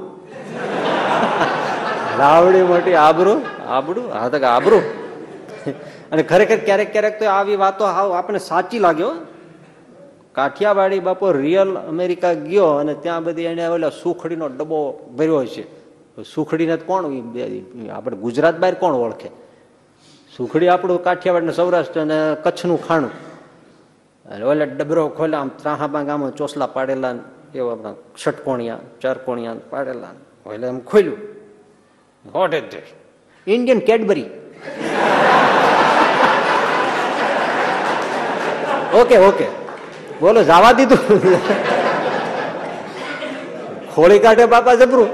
લાવડી મોટી આબરૂ આબડું હા, તો આબરૂ. અને ખરેખર ક્યારેક ક્યારેક તો આવી વાતો હાવ આપણે સાચી લાગ્યો કાઠિયાવાડી બાપો રિયલ અમેરિકા ગયો અને ત્યાં બધી એને ઓલા સુખડીનો ડબ્બો ભર્યો છે. સુખડીને કોણ આપણે ગુજરાત બહાર કોણ ઓળખે? સુખડી આપણું કાઠિયાવાડ ને સૌરાષ્ટ્ર અને કચ્છનું ખાણું. અને ઓલા ડબરો ખોલે આમ ત્રાહાબા ગામમાં ચોસલા પાડેલા એવા આપણા ષટકોણિયા ચારકોણિયા પાડેલા એટલે એમ ખોલ્યું. What is this Indian Cadbury okay okay બોલો, જવા દીધું. ખોળી કાઢે બાપા જબરું.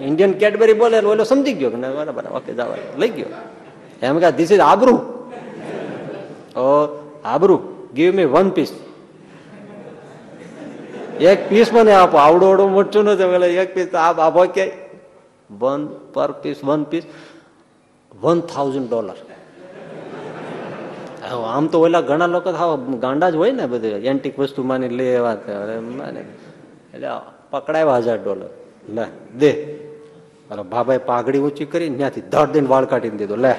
ઇન્ડિયન કેડબરી બોલે ઓલો સમજી ગયો કે બરાબર ઓકે, જવા લઈ ગયો. એમ કે ધીસ ઇઝ આબરૂ. ઓ, આબરૂ. ગીવ મી વન પીસ એક પીસ મને આપો. આવડો આવડો, મોટું નથી એક પીસ આપ, આપો કે વન પર piece one piece one thousand dollar આમ તો ઓલા ઘણા લોકો ગાંડા જ હોય ને બધું એન્ટિક વસ્તુ માની લેવા એટલે પકડાવ્યા હજાર ડોલર લે, દે. અરે બાબાએ પાઘડી ઊંચી કરી ત્યાંથી ધડ દઈને વાળ કાઢી દીધો. લે.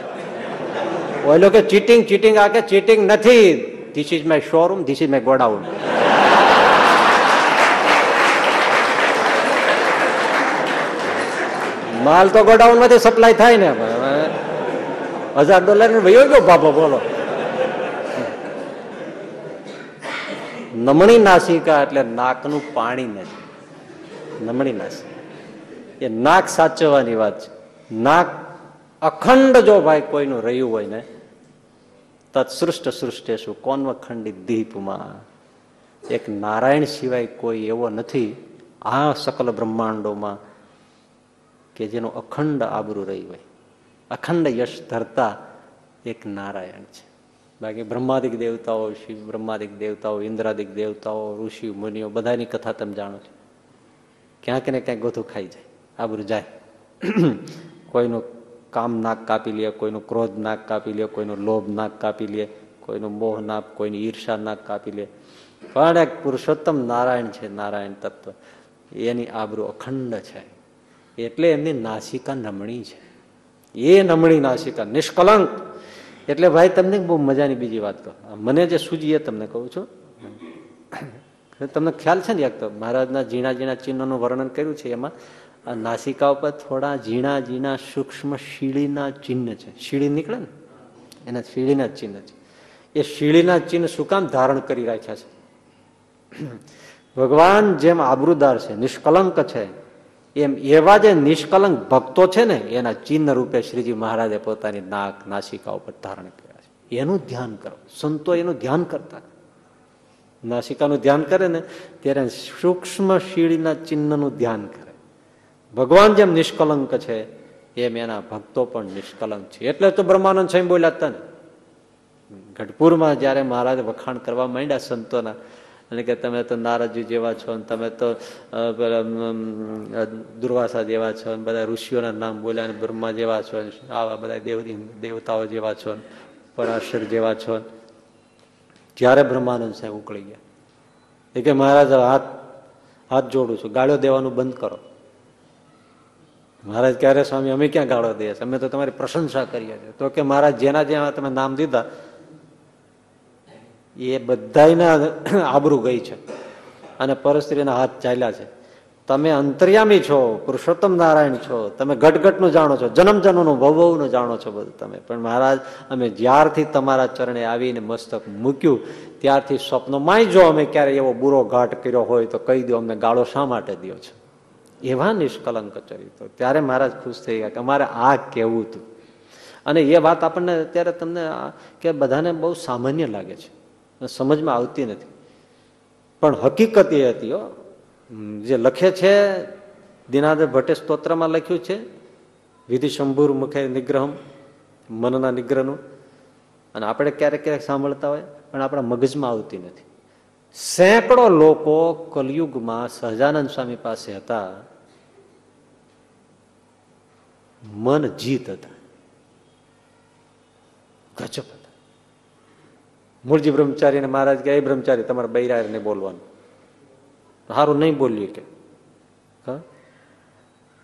ઓલો કે ચીટિંગ ચીટિંગ આ કે ચીટિંગ નથી. This is my showroom this is my godown માલ તો ગોડાઉનમાંથી સપ્લાય થાય ને. હજાર ડોલર વયો ગયો બાબો બોલો. નમણી નાસિકા એટલે નાકનું પાણી નથી નમણી નાસિકા. એ નાક સાચવવાની વાત છે. નાક અખંડ જો ભાઈ કોઈનું રહ્યું હોય ને, તત્સૃષ્ટ સૃષ્ટેશું કોન્વ ખંડિત દીપમાં. એક નારાયણ સિવાય કોઈ એવો નથી આ સકલ બ્રહ્માંડોમાં કે જેનો અખંડ આબરૂ રહી હોય. અખંડ યશ ધરતા એક નારાયણ છે. બાકી બ્રહ્માદિક દેવતાઓ, શિવ બ્રહ્માદિક દેવતાઓ, ઇન્દ્રાદિક દેવતાઓ, ઋષિ, મુનિઓ, બધાની કથા તમે જાણો છો. ક્યાંક ને ક્યાંક ગોથું ખાઈ જાય. આબરું જાય. કોઈનું કામ નાક કાપી લે, કોઈનું ક્રોધ નાક કાપી લે, કોઈનું લોભ નાક કાપી લે, કોઈનું મોહ નાક, કોઈની ઈર્ષા નાક કાપી લે. પણ એક પુરુષોત્તમ નારાયણ છે, નારાયણ તત્વ. એની આબરૂ અખંડ છે. એટલે એમની નાસિકા નમણી છે. એ નમણી નાસિકા નિષ્કલંક. એટલે ભાઈ, તમને બહુ મજાની બીજી વાત કહો. મને જે સૂજી એ તમને કહું છું તમને ખ્યાલ છે ને એક તો? મહારાજના ઝીણા ઝીણા ચિહ્નોનું વર્ણન કર્યું છે એમાં. નાસિકા ઉપર થોડા ઝીણા ઝીણા સૂક્ષ્મ શીળીના ચિહ્ન છે. શીળી નીકળે ને? એના શીળીના ચિહ્ન છે. એ શીળીના ચિહ્ન શું કામ ધારણ કરી રાખ્યા છે? ભગવાન જેમ આબરૂદાર છે, નિષ્કલંક છે એમ એવા જે નિષ્કલંક ભક્તો છે ને, એના ચિહ્ન રૂપે શ્રીજી મહારાજે પોતાની નાક, નાસિકા ઉપર ધારણ કર્યા છે. એનું ધ્યાન કરો. સંતો એનું ધ્યાન કરતા નાસિકાનું ધ્યાન કરે ને, ત્યારે સૂક્ષ્મ શીળીના ચિહ્નનું ધ્યાન કરે. ભગવાન જેમ નિષ્કલંક છે, એમ એના ભક્તો પણ નિષ્કલંક છે. એટલે તો બ્રહ્માનંદ સ્વયં બોલ્યા હતા ને. ગઢપુરમાં જયારે મહારાજ વખાણ કરવા માંડ્યા સંતોના અને કે તમે તો નારદજી જેવા છો ને તમે તો દુર્વાસા જેવા છો ને બધા ઋષિઓના નામ બોલ્યા ને બ્રહ્મા જેવા છો આવા બધા દેવ દેવતાઓ જેવા છો ને પરાશર જેવા છો. ને ત્યારે બ્રહ્માનંદ સાહેબ ઉકળી ગયા. એ કે મહારાજ હાથ હાથ જોડું છું. ગાળો દેવાનું બંધ કરો. મહારાજ ક્યારે સ્વામી, અમે ક્યાં ગાળો દઈએ અમે તો તમારી પ્રશંસા કરીએ છીએ. તો કે, મહારાજ, જેના જેના તમે નામ દીધા એ બધાયના આબરૂ ગઈ છે. અને પરસ્ત્રીના હાથ ચાલ્યા છે. તમે અંતર્યામી છો, પુરુષોત્તમ નારાયણ છો, તમે ઘટઘટનું જાણો છો જન્મ જન્મનું ભવનું જાણો છો બધું તમે. પણ મહારાજ, અમે જ્યારથી તમારા ચરણે આવીને મસ્તક મૂક્યું, ત્યારથી સ્વપ્નમાં જો અમે ક્યારે એવો બુરો ઘાટ કર્યો હોય તો કહી દો અમને ગાળો શા માટે દો છો? એવા નિષ્કલંક ચરિત્રો ત્યારે મહારાજ ખુશ થઈ ગયા કે અમારે આ કહેવું હતું? અને એ વાત આપણને અત્યારે તમને કે બધાને બહુ સામાન્ય લાગે છે. સમજમાં આવતી નથી. પણ હકીકત એ હતી જે લખે છે દિનાદર ભટ્ટે સ્તોત્રમાં લખ્યું છે, વિધિ શંભુર મુખે નિગ્રહમ, મનના નિગ્રહનું. અને આપણે ક્યારેક ક્યારેક સાંભળતા હોય, પણ આપણા મગજમાં આવતી નથી. સેંકડો લોકો કલયુગમાં સહજાનંદ સ્વામી પાસે હતા. મન જીત હતા. ગજબ. મૂળજી બ્રહ્મચારી મહારાજ કે એ બ્રહ્મચારી, તમારા બૈરા નહીં બોલવાનું સારું નહીં બોલ્યું કે. હા?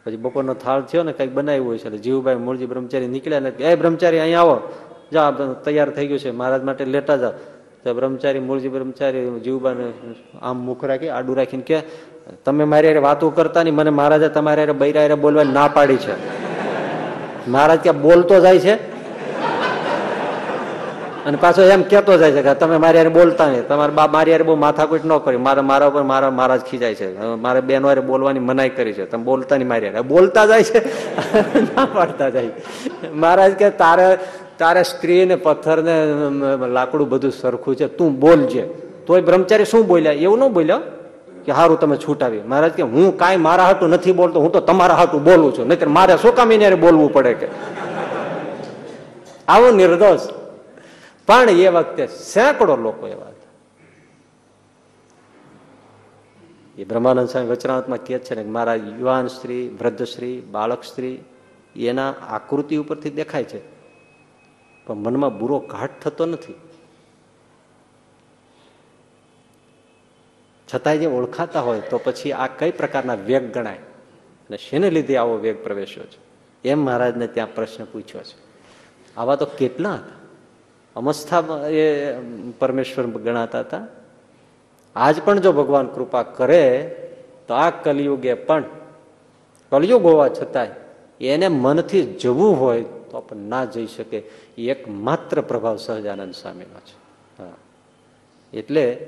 પછી બપોરનો થાળ થયો ને કંઈક બનાવ્યું હોય છે, એટલે જીવભાઈ મૂળજી બ્રહ્મચારી નીકળ્યા ને એ બ્રહ્મચારી અહીંયા આવો. જા તૈયાર થઈ ગયું છે. મહારાજ માટે લેટા જાઓ તો બ્રહ્મચારી મૂળજી બ્રહ્મચારી જીવબાને આમ મુખ રાખી, આડું રાખીને કે તમે મારી હારે વાતો કરતા નહીં. મને મહારાજે તમારે હારે બૈરા બોલવા ના પાડી છે. મહારાજ ક્યાં બોલતો જાય છે? અને પાછો એમ કેતો જાય છે કે તમે મારી હારે બોલતા નહીં. તમારે બા મારી હારે બહુ માથાકૂટ ન કરી મારે મારા ઉપર મારા મહારાજ ખીજાય છે. મારે બેનો યારે બોલવાની મનાઈ કરી છે. તમે બોલતા નહીં મારી યાર બોલતા જાય છે. (laughs) ના પાડતા જાય. મહારાજ કે તારે તારે સ્ત્રી ને પથ્થર ને લાકડું બધું સરખું છે. તું બોલજે તોય બ્રહ્મચારી શું બોલ્યા? એવું ન બોલ્યા? કે સારું તમે છૂટાવી. મહારાજ કે હું કાંઈ મારા હાટું નથી બોલતો. હું તો તમારા હાટું બોલું છું. નહીં મારે શું કામ એને બોલવું પડે કે? આવો નિર્દોષ. પણ એ વખતે સેંકડો લોકો એવા હતા. એ બ્રહ્માનંદ સ્વામી વચનાવતમાં કહે છે ને મારા યુવાન સ્ત્રી, વૃદ્ધ સ્ત્રી, બાળક સ્ત્રી, એના આકૃતિ ઉપરથી દેખાય છે. પણ મનમાં બુરો ઘાટ થતો નથી. છતાંય જે ઓળખાતા હોય તો પછી આ કઈ પ્રકારના વેગ ગણાય? અને શેને લીધે આવો વેગ પ્રવેશ્યો છે? એમ મહારાજને ત્યાં પ્રશ્ન પૂછ્યો છે. આવા તો કેટલા હતા? અમસ્થા એ પરમેશ્વર ગણાતા હતા. આજ પણ જો ભગવાન કૃપા કરે, તો આ કલિયુગે પણ, કલિયુગ હોવા છતાંય એને મનથી જવું હોય તો પણ ના જઈ શકે. એ એકમાત્ર પ્રભાવ સહજાનંદ સ્વામીનો છે. હા. એટલે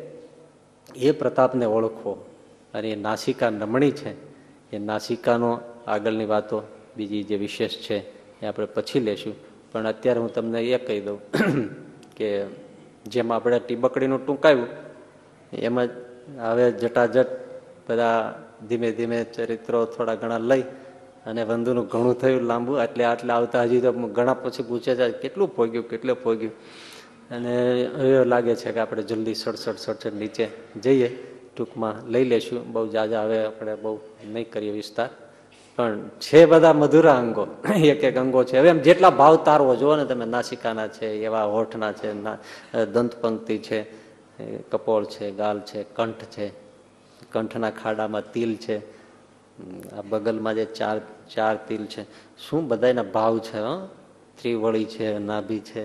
એ પ્રતાપને ઓળખવો અને એ નાસિકા નમણી છે. એ નાસિકાનો આગળની વાતો બીજી જે વિશેષ છે, એ આપણે પછી લેશું. પણ અત્યારે હું તમને એ કહી દઉં (clears throat) કે જેમ આપણે ટીબકડીનું ટૂંકાયું એમ જ હવે જટાજટ બધા ધીમે ધીમે ચરિત્રો થોડા ઘણા લઈ અને વંદુનું ઘણું થયું લાંબુ, એટલે આટલે આવતા હજી તો ઘણા પછી પૂછે છે, કેટલું પોગ્યું કેટલું પોગ્યું? અને હવે લાગે છે કે આપણે જલ્દી સડસઠ સડસઠ નીચે જઈએ, ટૂંકમાં લઈ લેશું. બહુ જાજા હવે આપણે બહુ નહીં કરીએ વિસ્તાર. પણ છે બધા મધુરા અંગો (coughs) એક એક અંગો છે. હવે એમ જેટલા ભાવ તારવો, જુઓ ને તમે, નાસિકાના છે, એવા હોઠના છે દંતપંક્તિ છે કપોળ છે, ગાલ છે, કંઠ છે, કંઠના ખાડામાં તિલ છે આ બગલમાં જે ચાર ચાર તિલ છે. શું બધાના ભાવ છે, હં? ત્રિવળી છે, નાભી છે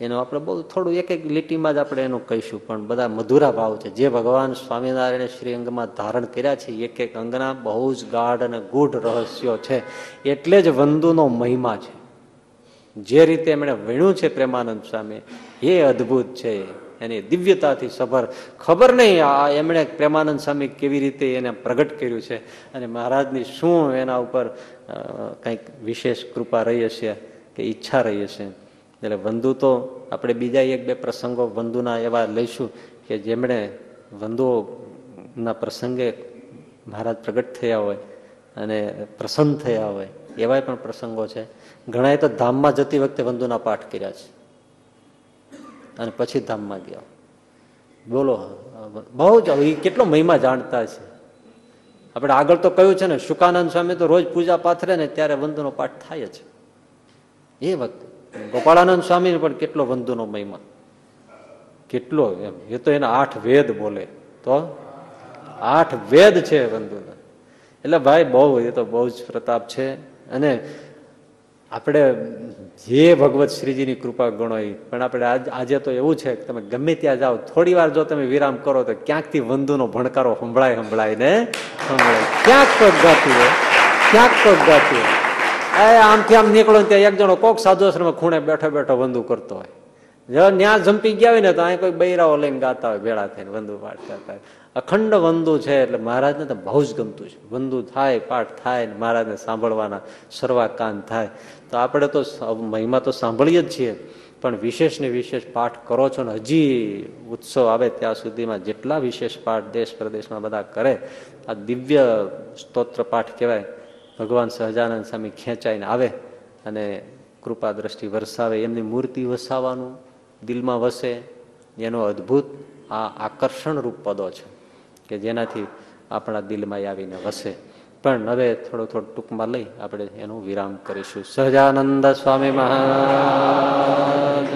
એનો આપણે બહુ થોડું એક એક લીટીમાં જ આપણે એનું કહીશું, પણ બધા મધુરા ભાવ છે. જે ભગવાન સ્વામિનારાયણ શ્રી અંગમાં ધારણ કર્યા છે, એક એક અંગના બહુ જ ગાઢ અને ગૂઢ રહસ્યો છે. એટલે જ વંદુનો મહિમા છે. જે રીતે એમણે વીણ્યું છે પ્રેમાનંદ સ્વામી, એ અદ્ભુત છે. એની દિવ્યતાથી સભર. ખબર નહીં આ એમણે પ્રેમાનંદ સ્વામી કેવી રીતે એને પ્રગટ કર્યું છે. અને મહારાજની શું એના ઉપર કંઈક વિશેષ કૃપા રહી હશે કે ઈચ્છા રહી હશે? એટલે વંદુ તો આપણે બીજા એક બે પ્રસંગો વંદુના એવા લઈશું કે જેમણે વંદુઓના પ્રસંગે મહારાજ પ્રગટ થયા હોય અને પ્રસન્ન થયા હોય એવા પણ પ્રસંગો છે. ઘણાએ તો ધામમાં જતી વખતે વંદુના પાઠ કર્યા છે. અને પછી ધામમાં ગયા. બોલો, બહુ જ એ કેટલો મહિમા જાણતા છે. આપણે આગળ તો કહ્યું છે ને, શુકાનંદ સ્વામી તો રોજ પૂજા પાથરે ને ત્યારે વંદનો પાઠ થાય જ. એ વખતે. ગોપાળાનંદ સ્વામી પણ કેટલો વંદુનો મહિમા. કેટલો એમ. એ તો એના આઠ વેદ બોલે. તો આઠ વેદ છે વંદુના. એટલે ભાઈ બહુ, એ તો બહુ જ પ્રતાપ છે. અને આપણે જે ભગવત શ્રીજીની કૃપા ગણો એ પણ આપણે આજ- આજે તો એવું છે કે તમે ગમે ત્યાં જાઓ થોડી વાર જો તમે વિરામ કરો, તો ક્યાંકથી વંદુનો ભણકારો સંભળાય સંભળાય ને સંભળાય. ક્યાંક તો ગાતું હોય, ક્યાંક તો ગાતું હોય. એ આમથી આમ નીકળો ને ત્યાં એક જણો કોક સાધુ આશ્રમ ખૂણે બેઠો બેઠો વંદુ કરતો હોય. જો ન્યા જંપી ગયા હોય ને તો અહીં કોઈ બૈરાઓ લઈને ગાતા હોય, ભેળા થઈને વંદુ પાઠ કરતા અખંડ વંદુ છે એટલે મહારાજને તો બહુ જ ગમતું છે. વંદુ થાય, પાઠ થાય ને મહારાજને સાંભળવાના સર્વા કાન થાય. તો આપણે તો મહિમા તો સાંભળીએ જ છીએ. પણ વિશેષ ને વિશેષ પાઠ કરો છો ને હજી ઉત્સવ આવે ત્યાં સુધીમાં જેટલા વિશેષ પાઠ દેશ પ્રદેશમાં બધા કરે, આ દિવ્ય સ્તોત્ર પાઠ કહેવાય. ભગવાન સહજાનંદ સ્વામી ખેંચાઈને આવે અને કૃપા દ્રષ્ટિ વરસાવે, એમની મૂર્તિ વસાવાનું દિલમાં વસે એનો અદ્ભુત આ આકર્ષણ રૂપ પદો છે કે જેનાથી આપણા દિલમાં આવીને વસે. પણ હવે થોડો થોડું ટૂંકમાં લઈ આપણે એનું વિરામ કરીશું. સહજાનંદ સ્વામી મહારાજ.